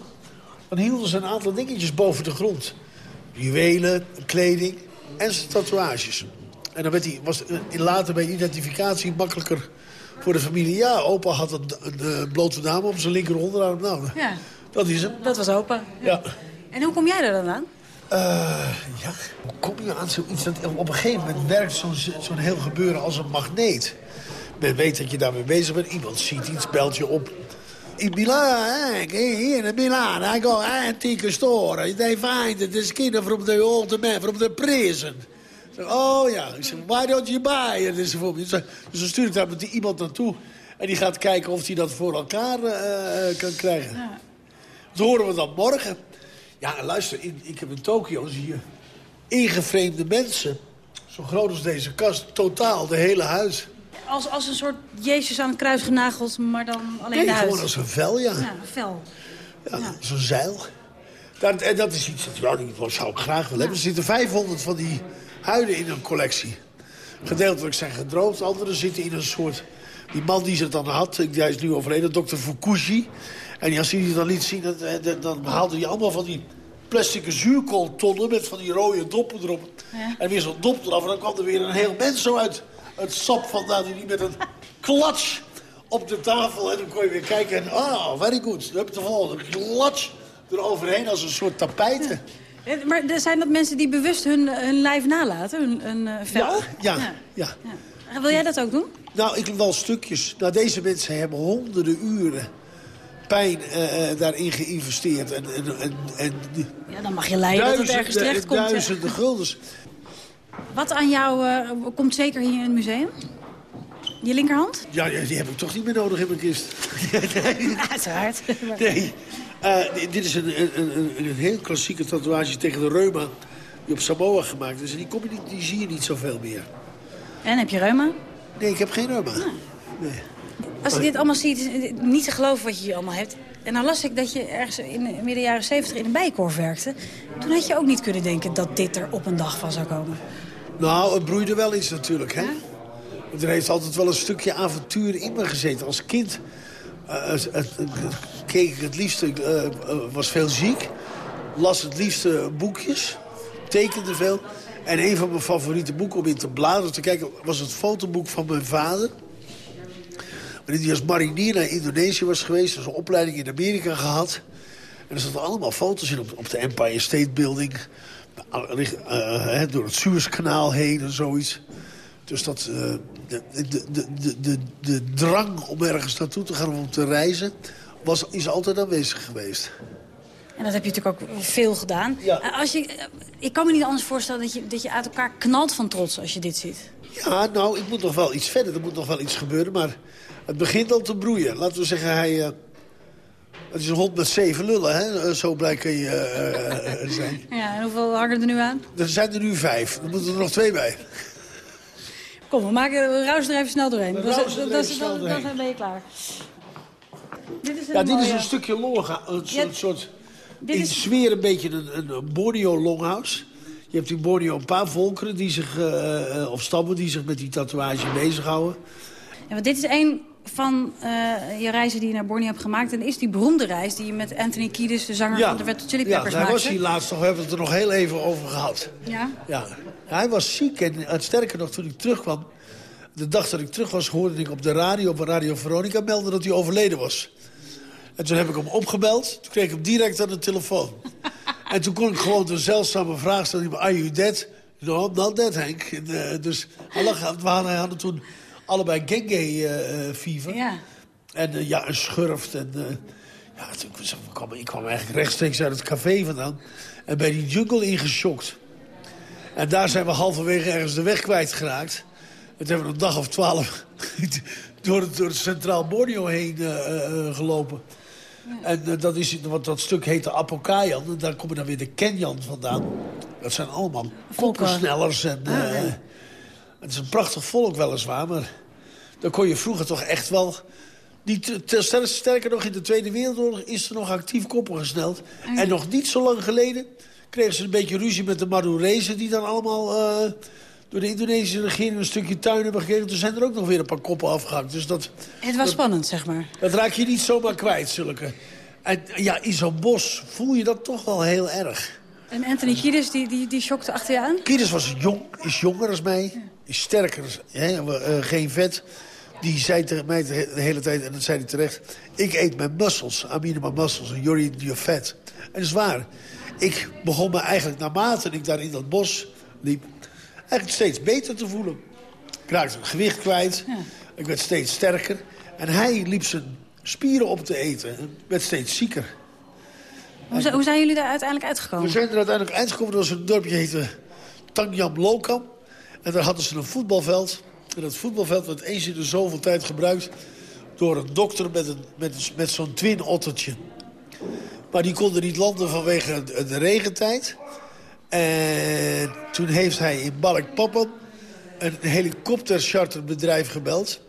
dan hielden ze een aantal dingetjes boven de grond. Juwelen, kleding en zijn tatoeages. En dan werd hij, was later bij identificatie makkelijker voor de familie. Ja, opa had een, een, een blote dame op zijn linker onderarm. Nou, ja. dat is hem. Dat was opa. Ja. En hoe kom jij er dan aan? Uh, ja, hoe kom je aan zoiets? Dat op een gegeven moment werkt zo'n zo'n heel gebeuren als een magneet. Men weet dat je daarmee bezig bent. Iemand ziet iets, belt je op. In Milan, hier in Milan, I go antique store. They find the skin from the old man, from the prison. Oh ja, ik zeg, why don't you buy it? Dus dan stuur ik daar met iemand naartoe. En die gaat kijken of hij dat voor elkaar uh, kan krijgen. Ja. Dat horen we dan morgen. Ja, luister, in, ik heb in Tokio zie je ingefreemde mensen. Zo groot als deze kast, totaal, de hele huis. Als, als een soort Jezus aan het kruis genageld, maar dan alleen nee, de huid. gewoon als een vel, ja. Ja, een vel. Ja, ja. zo'n zeil. Dat, en dat is iets dat die zou ik graag willen hebben. Er zitten 500 van die huiden in een collectie. Gedeeltelijk zijn gedroogd, andere zitten in een soort... Die man die ze dan had, die is nu overleden, dokter Fukushi. En als hij die dan liet zien, dan, dan haalde hij allemaal van die plastic zuurkooltonnen... met van die rode doppen erop. En weer zo'n dop eraf. En dan kwam er weer een heel mens zo uit het sap vandaan... die met een klats op de tafel. En dan kon je weer kijken en, ah, very good. Dan heb je de volgende klats eroverheen als een soort tapijten. Maar zijn dat mensen die bewust hun, hun lijf nalaten, hun, hun uh, vel? Ja, ja, ja. ja. Wil jij dat ook doen? Nou, ik wel stukjes. Nou, deze mensen hebben honderden uren pijn uh, daarin geïnvesteerd. En, en, en, en ja, dan mag je lijden dat het ergens terecht komt. Duizenden guldens. Wat aan jou uh, komt zeker hier in het museum? Je linkerhand? Ja, die heb ik toch niet meer nodig in mijn kist. nee. Uiteraard. Nee. Uh, dit is een, een, een, een, heel klassieke tatoeage tegen de reuma... die op Samoa gemaakt is. En die, kom je niet, die zie je niet zoveel meer. En heb je reuma? Nee, ik heb geen reuma. Nee. Als je dit allemaal ziet, is niet te geloven wat je hier allemaal hebt. En dan las ik dat je ergens in de midden jaren 70 in een bijkorf werkte. Toen had je ook niet kunnen denken dat dit er op een dag van zou komen. Nou, het broeide wel iets natuurlijk, hè? Er heeft altijd wel een stukje avontuur in me gezeten. Als kind keek ik het liefste, uh, was veel ziek. Las het liefste boekjes. Tekende veel. En een van mijn favoriete boeken om in te bladeren te kijken... was het fotoboek van mijn vader. Wanneer hij als marinier naar Indonesië was geweest. Dus een opleiding in Amerika gehad. En er zaten allemaal foto's in op, de Empire State Building. Uh, door het Suezkanaal heen en zoiets. Dus dat, de, de, de, de, de drang om ergens naartoe te gaan om te reizen... Was, is altijd aanwezig geweest. En dat heb je natuurlijk ook veel gedaan. Ja. Als je, ik kan me niet anders voorstellen dat je, dat je uit elkaar knalt van trots als je dit ziet. Ja, nou, ik moet nog wel iets verder. Er moet nog wel iets gebeuren, maar het begint al te broeien. Laten we zeggen, hij... Uh, het is een hond met zeven lullen, hè? Eh, zo blij kun je uh, zijn. Ja, en hoeveel hangen er nu aan? Er zijn er nu vijf. Er moeten er nog twee bij. Kom, we, maken, we er even snel doorheen. Dan ben je klaar. Dit is een ja, dit is een stukje longa. Een soort, soort dit in sfeer een beetje een, een Borneo longhouse. Je hebt in Borneo een paar volkeren die zich, uh, of stammen die zich met die tatoeage bezighouden. Ja, want dit is een van uh, je reizen die je naar Borneo hebt gemaakt. En is die beroemde reis die je met Anthony Kiedis, de zanger van de Red Hot Chili Peppers, ja, maakte. Ja, was hier laatst nog, we hebben het er nog heel even over gehad. Ja? Ja. Hij was ziek en het sterker nog, toen ik terugkwam... de dag dat ik terug was, hoorde ik op de radio, op Radio Veronica... melden dat hij overleden was. En toen heb ik hem opgebeld. Toen kreeg ik hem direct aan de telefoon. en toen kon ik gewoon de zeldzame vraag stellen. Are you dead? No, not dead, Henk. En, uh, dus hij lag, we hadden toen allebei dengue-fever. Uh, ja. En uh, ja, een schurft. En, ja, toen, ik, kwam, ik kwam eigenlijk rechtstreeks uit het café vandaan. En bij die jungle ingeschokt. En daar zijn we halverwege ergens de weg kwijtgeraakt. En toen hebben we een dag of twaalf door het, door het Centraal Borneo heen gelopen. En uh, dat, is, want dat stuk heet de Apokayan. En daar komen dan weer de Kenyan vandaan. Dat zijn allemaal koppensnellers. En, ah, ja. Het is een prachtig volk weliswaar, maar... dan kon je vroeger toch echt wel... Niet, sterker nog, in de Tweede Wereldoorlog is er nog actief koppen gesneld. Ah, en nog niet zo lang geleden kregen ze een beetje ruzie met de Madurezen... die dan allemaal uh, door de Indonesische regering een stukje tuin hebben gekregen. Toen zijn er ook nog weer een paar koppen afgehakt. Dus dat, het was dat, spannend, zeg maar. Dat raak je niet zomaar kwijt, zulke. En ja, in zo'n bos voel je dat toch wel heel erg. En Anthony Kiedis, die, die, die schokte achter je aan? Kiedis was jong, is jonger dan mij. Ja. Sterker, hè, uh, geen vet. Die zei tegen mij de hele tijd, en dat zei hij terecht... ik eet mijn muscles, amine my muscles, en you're eating your fat. En dat is waar. Ik begon me eigenlijk naarmate ik daar in dat bos liep... eigenlijk steeds beter te voelen. Ik raakte gewicht kwijt. Ja. Ik werd steeds sterker. En hij liep zijn spieren op te eten. En werd steeds zieker. Hoe, hoe, zijn jullie daar uiteindelijk uitgekomen? We zijn er uiteindelijk uitgekomen. Er was een dorpje heette Tangyam Lokam. En daar hadden ze een voetbalveld. En dat voetbalveld werd eens in de zoveel tijd gebruikt... door een dokter met, een, met, met zo'n twin-ottertje. Maar die konden niet landen vanwege de regentijd. En toen heeft hij in Balikpapan een helikoptercharterbedrijf gebeld.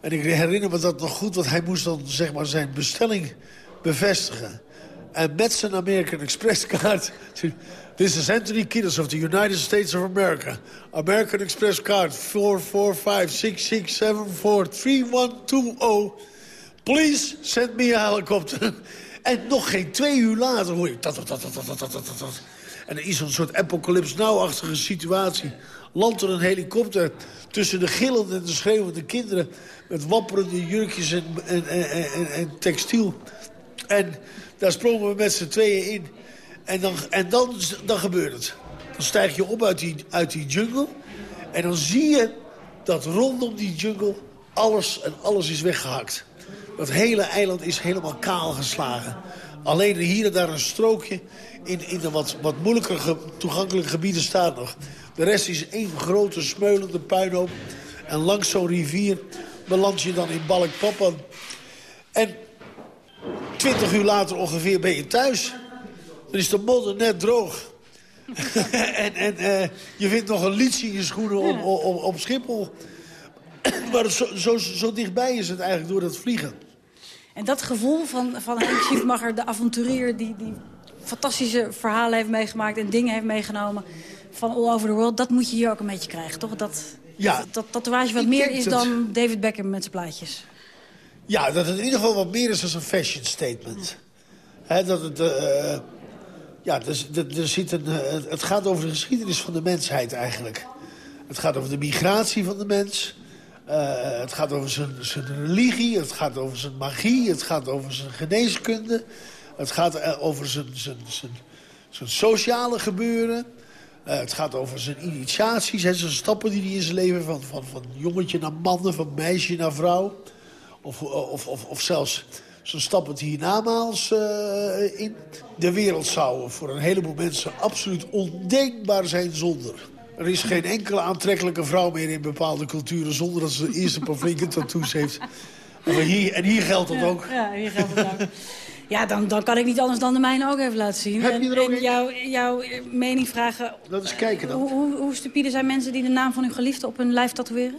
En ik herinner me dat nog goed, want hij moest dan zeg maar, zijn bestelling bevestigen. En met zijn American Express kaart... This is Anthony Kiedis of the United States of America. American Express card 44566743120. Please send me a helicopter. en nog geen twee uur later hoor je... En er is een soort apocalypse now-achtige situatie. Landt er een helikopter tussen de gillende en de schreeuwende kinderen... met wapperende jurkjes en, en textiel. En daar sprongen we met z'n tweeën in. En, dan, en dan, dan gebeurt het. Dan stijg je op uit die, uit die jungle. En dan zie je dat rondom die jungle alles en alles is weggehakt. Dat hele eiland is helemaal kaal geslagen. Alleen hier en daar een strookje in, in de wat, wat moeilijker toegankelijke gebieden staat nog. De rest is één grote smeulende puinhoop. En langs zo'n rivier beland je dan in Balkpapa. En twintig uur later ongeveer ben je thuis. Dan is de modder net droog. en en uh, je vindt nog een liedje in je schoenen op, op, op Schiphol. maar zo, zo, zo dichtbij is het eigenlijk door dat vliegen. En dat gevoel van, van Henk Schiefmacher, de avonturier... Die, die fantastische verhalen heeft meegemaakt en dingen heeft meegenomen... van all over the world, dat moet je hier ook een beetje krijgen, toch? Dat, ja, dat, dat tatoeage wat meer is dan David Beckham met zijn plaatjes. Ja, dat het in ieder geval wat meer is dan een fashion statement. He, dat het... Uh, ja, er zit een, het gaat over de geschiedenis van de mensheid eigenlijk. Het gaat over de migratie van de mens... Uh, het gaat over zijn, zijn, religie, het gaat over zijn magie, het gaat over zijn geneeskunde. Het gaat uh, over zijn, zijn, zijn, zijn, sociale gebeuren. Het gaat over zijn initiaties, en zijn stappen die hij in zijn leven... van, van, van jongetje naar mannen, van meisje naar vrouw. Of, of, of, of zelfs zijn stappen die hiernamaals in de wereld zouden... voor een heleboel mensen absoluut ondenkbaar zijn zonder. Er is geen enkele aantrekkelijke vrouw meer in bepaalde culturen... zonder dat ze de eerste paar vingertattoos heeft. En hier, en hier geldt dat ook. Ja, hier geldt het ook. Ja, dan, dan kan ik niet anders dan de mijne ook even laten zien. Heb je er ook en jouw, jouw mening vragen... Dat is kijken dan. Hoe, hoe, hoe stupide zijn mensen die de naam van hun geliefde op hun lijf tatoeëren?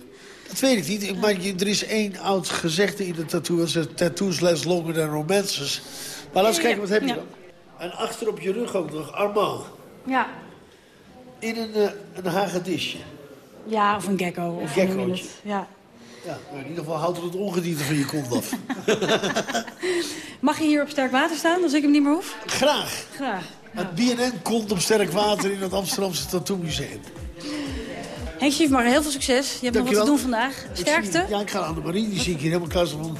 Dat weet ik niet. Maar er is één oud gezegde in de tattoo. Dat is tattoos less longer than romances. Maar laten we kijken, wat heb je dan? En achter op je rug ook nog Armand. Ja in een, uh, een hagedisje. Ja, of een gecko. Een geckootje. Ja. Ja, in ieder geval houdt het het ongedierte van je kont af. Mag je hier op sterk water staan, als ik hem niet meer hoef? Graag. Graag. Het BNN komt op sterk water in het Amsterdamse Tattoo Museum. Henk Schief, maar heel veel succes. Je hebt nog wat te doen vandaag. Sterkte. ja, ik ga aan de Marie. Die zie ik hier helemaal klaar van.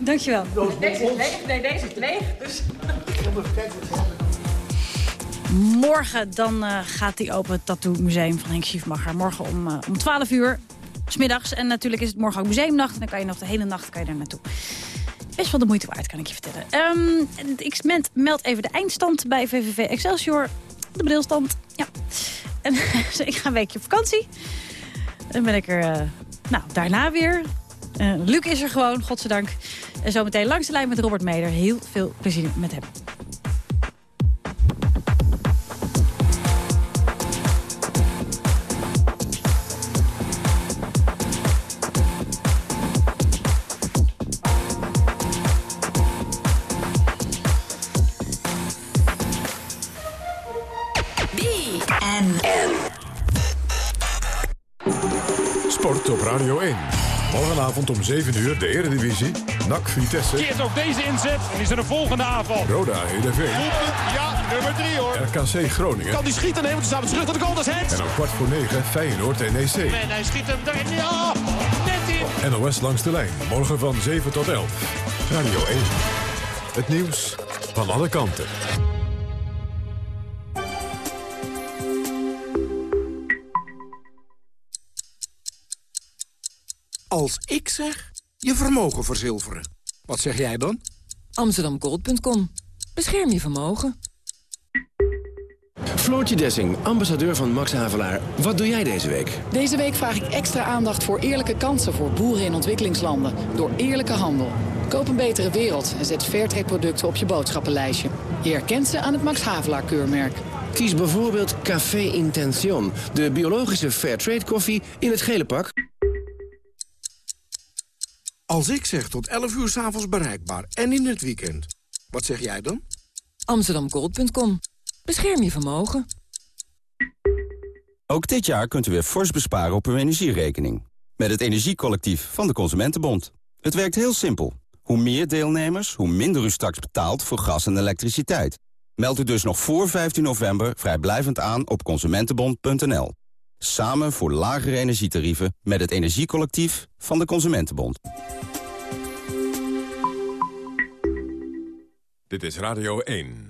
Dankjewel. Deze is leeg. Nee, deze is leeg. Dus... Ik ga even kijken wat. Morgen dan uh, gaat hij open het Tattoo Museum van Henk Schiefmacher. Morgen om, uh, om 12 uur, smiddags. En natuurlijk is het morgen ook museumnacht. En dan kan je nog de hele nacht kan je daar naartoe. Best wel de moeite waard, kan ik je vertellen. Um, ik meld even de eindstand bij VVV Excelsior. De brilstand, ja. En ik ga een weekje op vakantie. Dan ben ik er, uh, nou, daarna weer. Luc is er gewoon, godzijdank. En zometeen langs de lijn met Robert Meder. Heel veel plezier met hem. Radio 1. Morgenavond om 7 uur de Eredivisie. NAC Vitesse. Keert ook deze inzet en is er een volgende aanval. Roda Heerenveen. Ja, nummer 3 hoor. RKC Groningen. Kan die schieten? Nee, want ze staan terug tot de goal. Dat is het. En om kwart voor 9 Feyenoord NEC. En hij schiet hem erin. Ja, net in. NOS langs de lijn. Morgen van 7 tot 11. Radio 1. Het nieuws van alle kanten. Als ik zeg, je vermogen verzilveren. Wat zeg jij dan? Amsterdamgold.com. Bescherm je vermogen. Floortje Dessing, ambassadeur van Max Havelaar. Wat doe jij deze week? Deze week vraag ik extra aandacht voor eerlijke kansen voor boeren in ontwikkelingslanden. Door eerlijke handel. Koop een betere wereld en zet Fairtrade producten op je boodschappenlijstje. Je herkent ze aan het Max Havelaar keurmerk. Kies bijvoorbeeld Café Intention, de biologische Fairtrade koffie in het gele pak. Als ik zeg tot 11 uur s'avonds bereikbaar en in het weekend, wat zeg jij dan? Amsterdamgold.com. Bescherm je vermogen. Ook dit jaar kunt u weer fors besparen op uw energierekening. Met het Energiecollectief van de Consumentenbond. Het werkt heel simpel. Hoe meer deelnemers, hoe minder u straks betaalt voor gas en elektriciteit. Meld u dus nog voor 15 november vrijblijvend aan op consumentenbond.nl. Samen voor lagere energietarieven met het Energiecollectief van de Consumentenbond. Dit is Radio 1.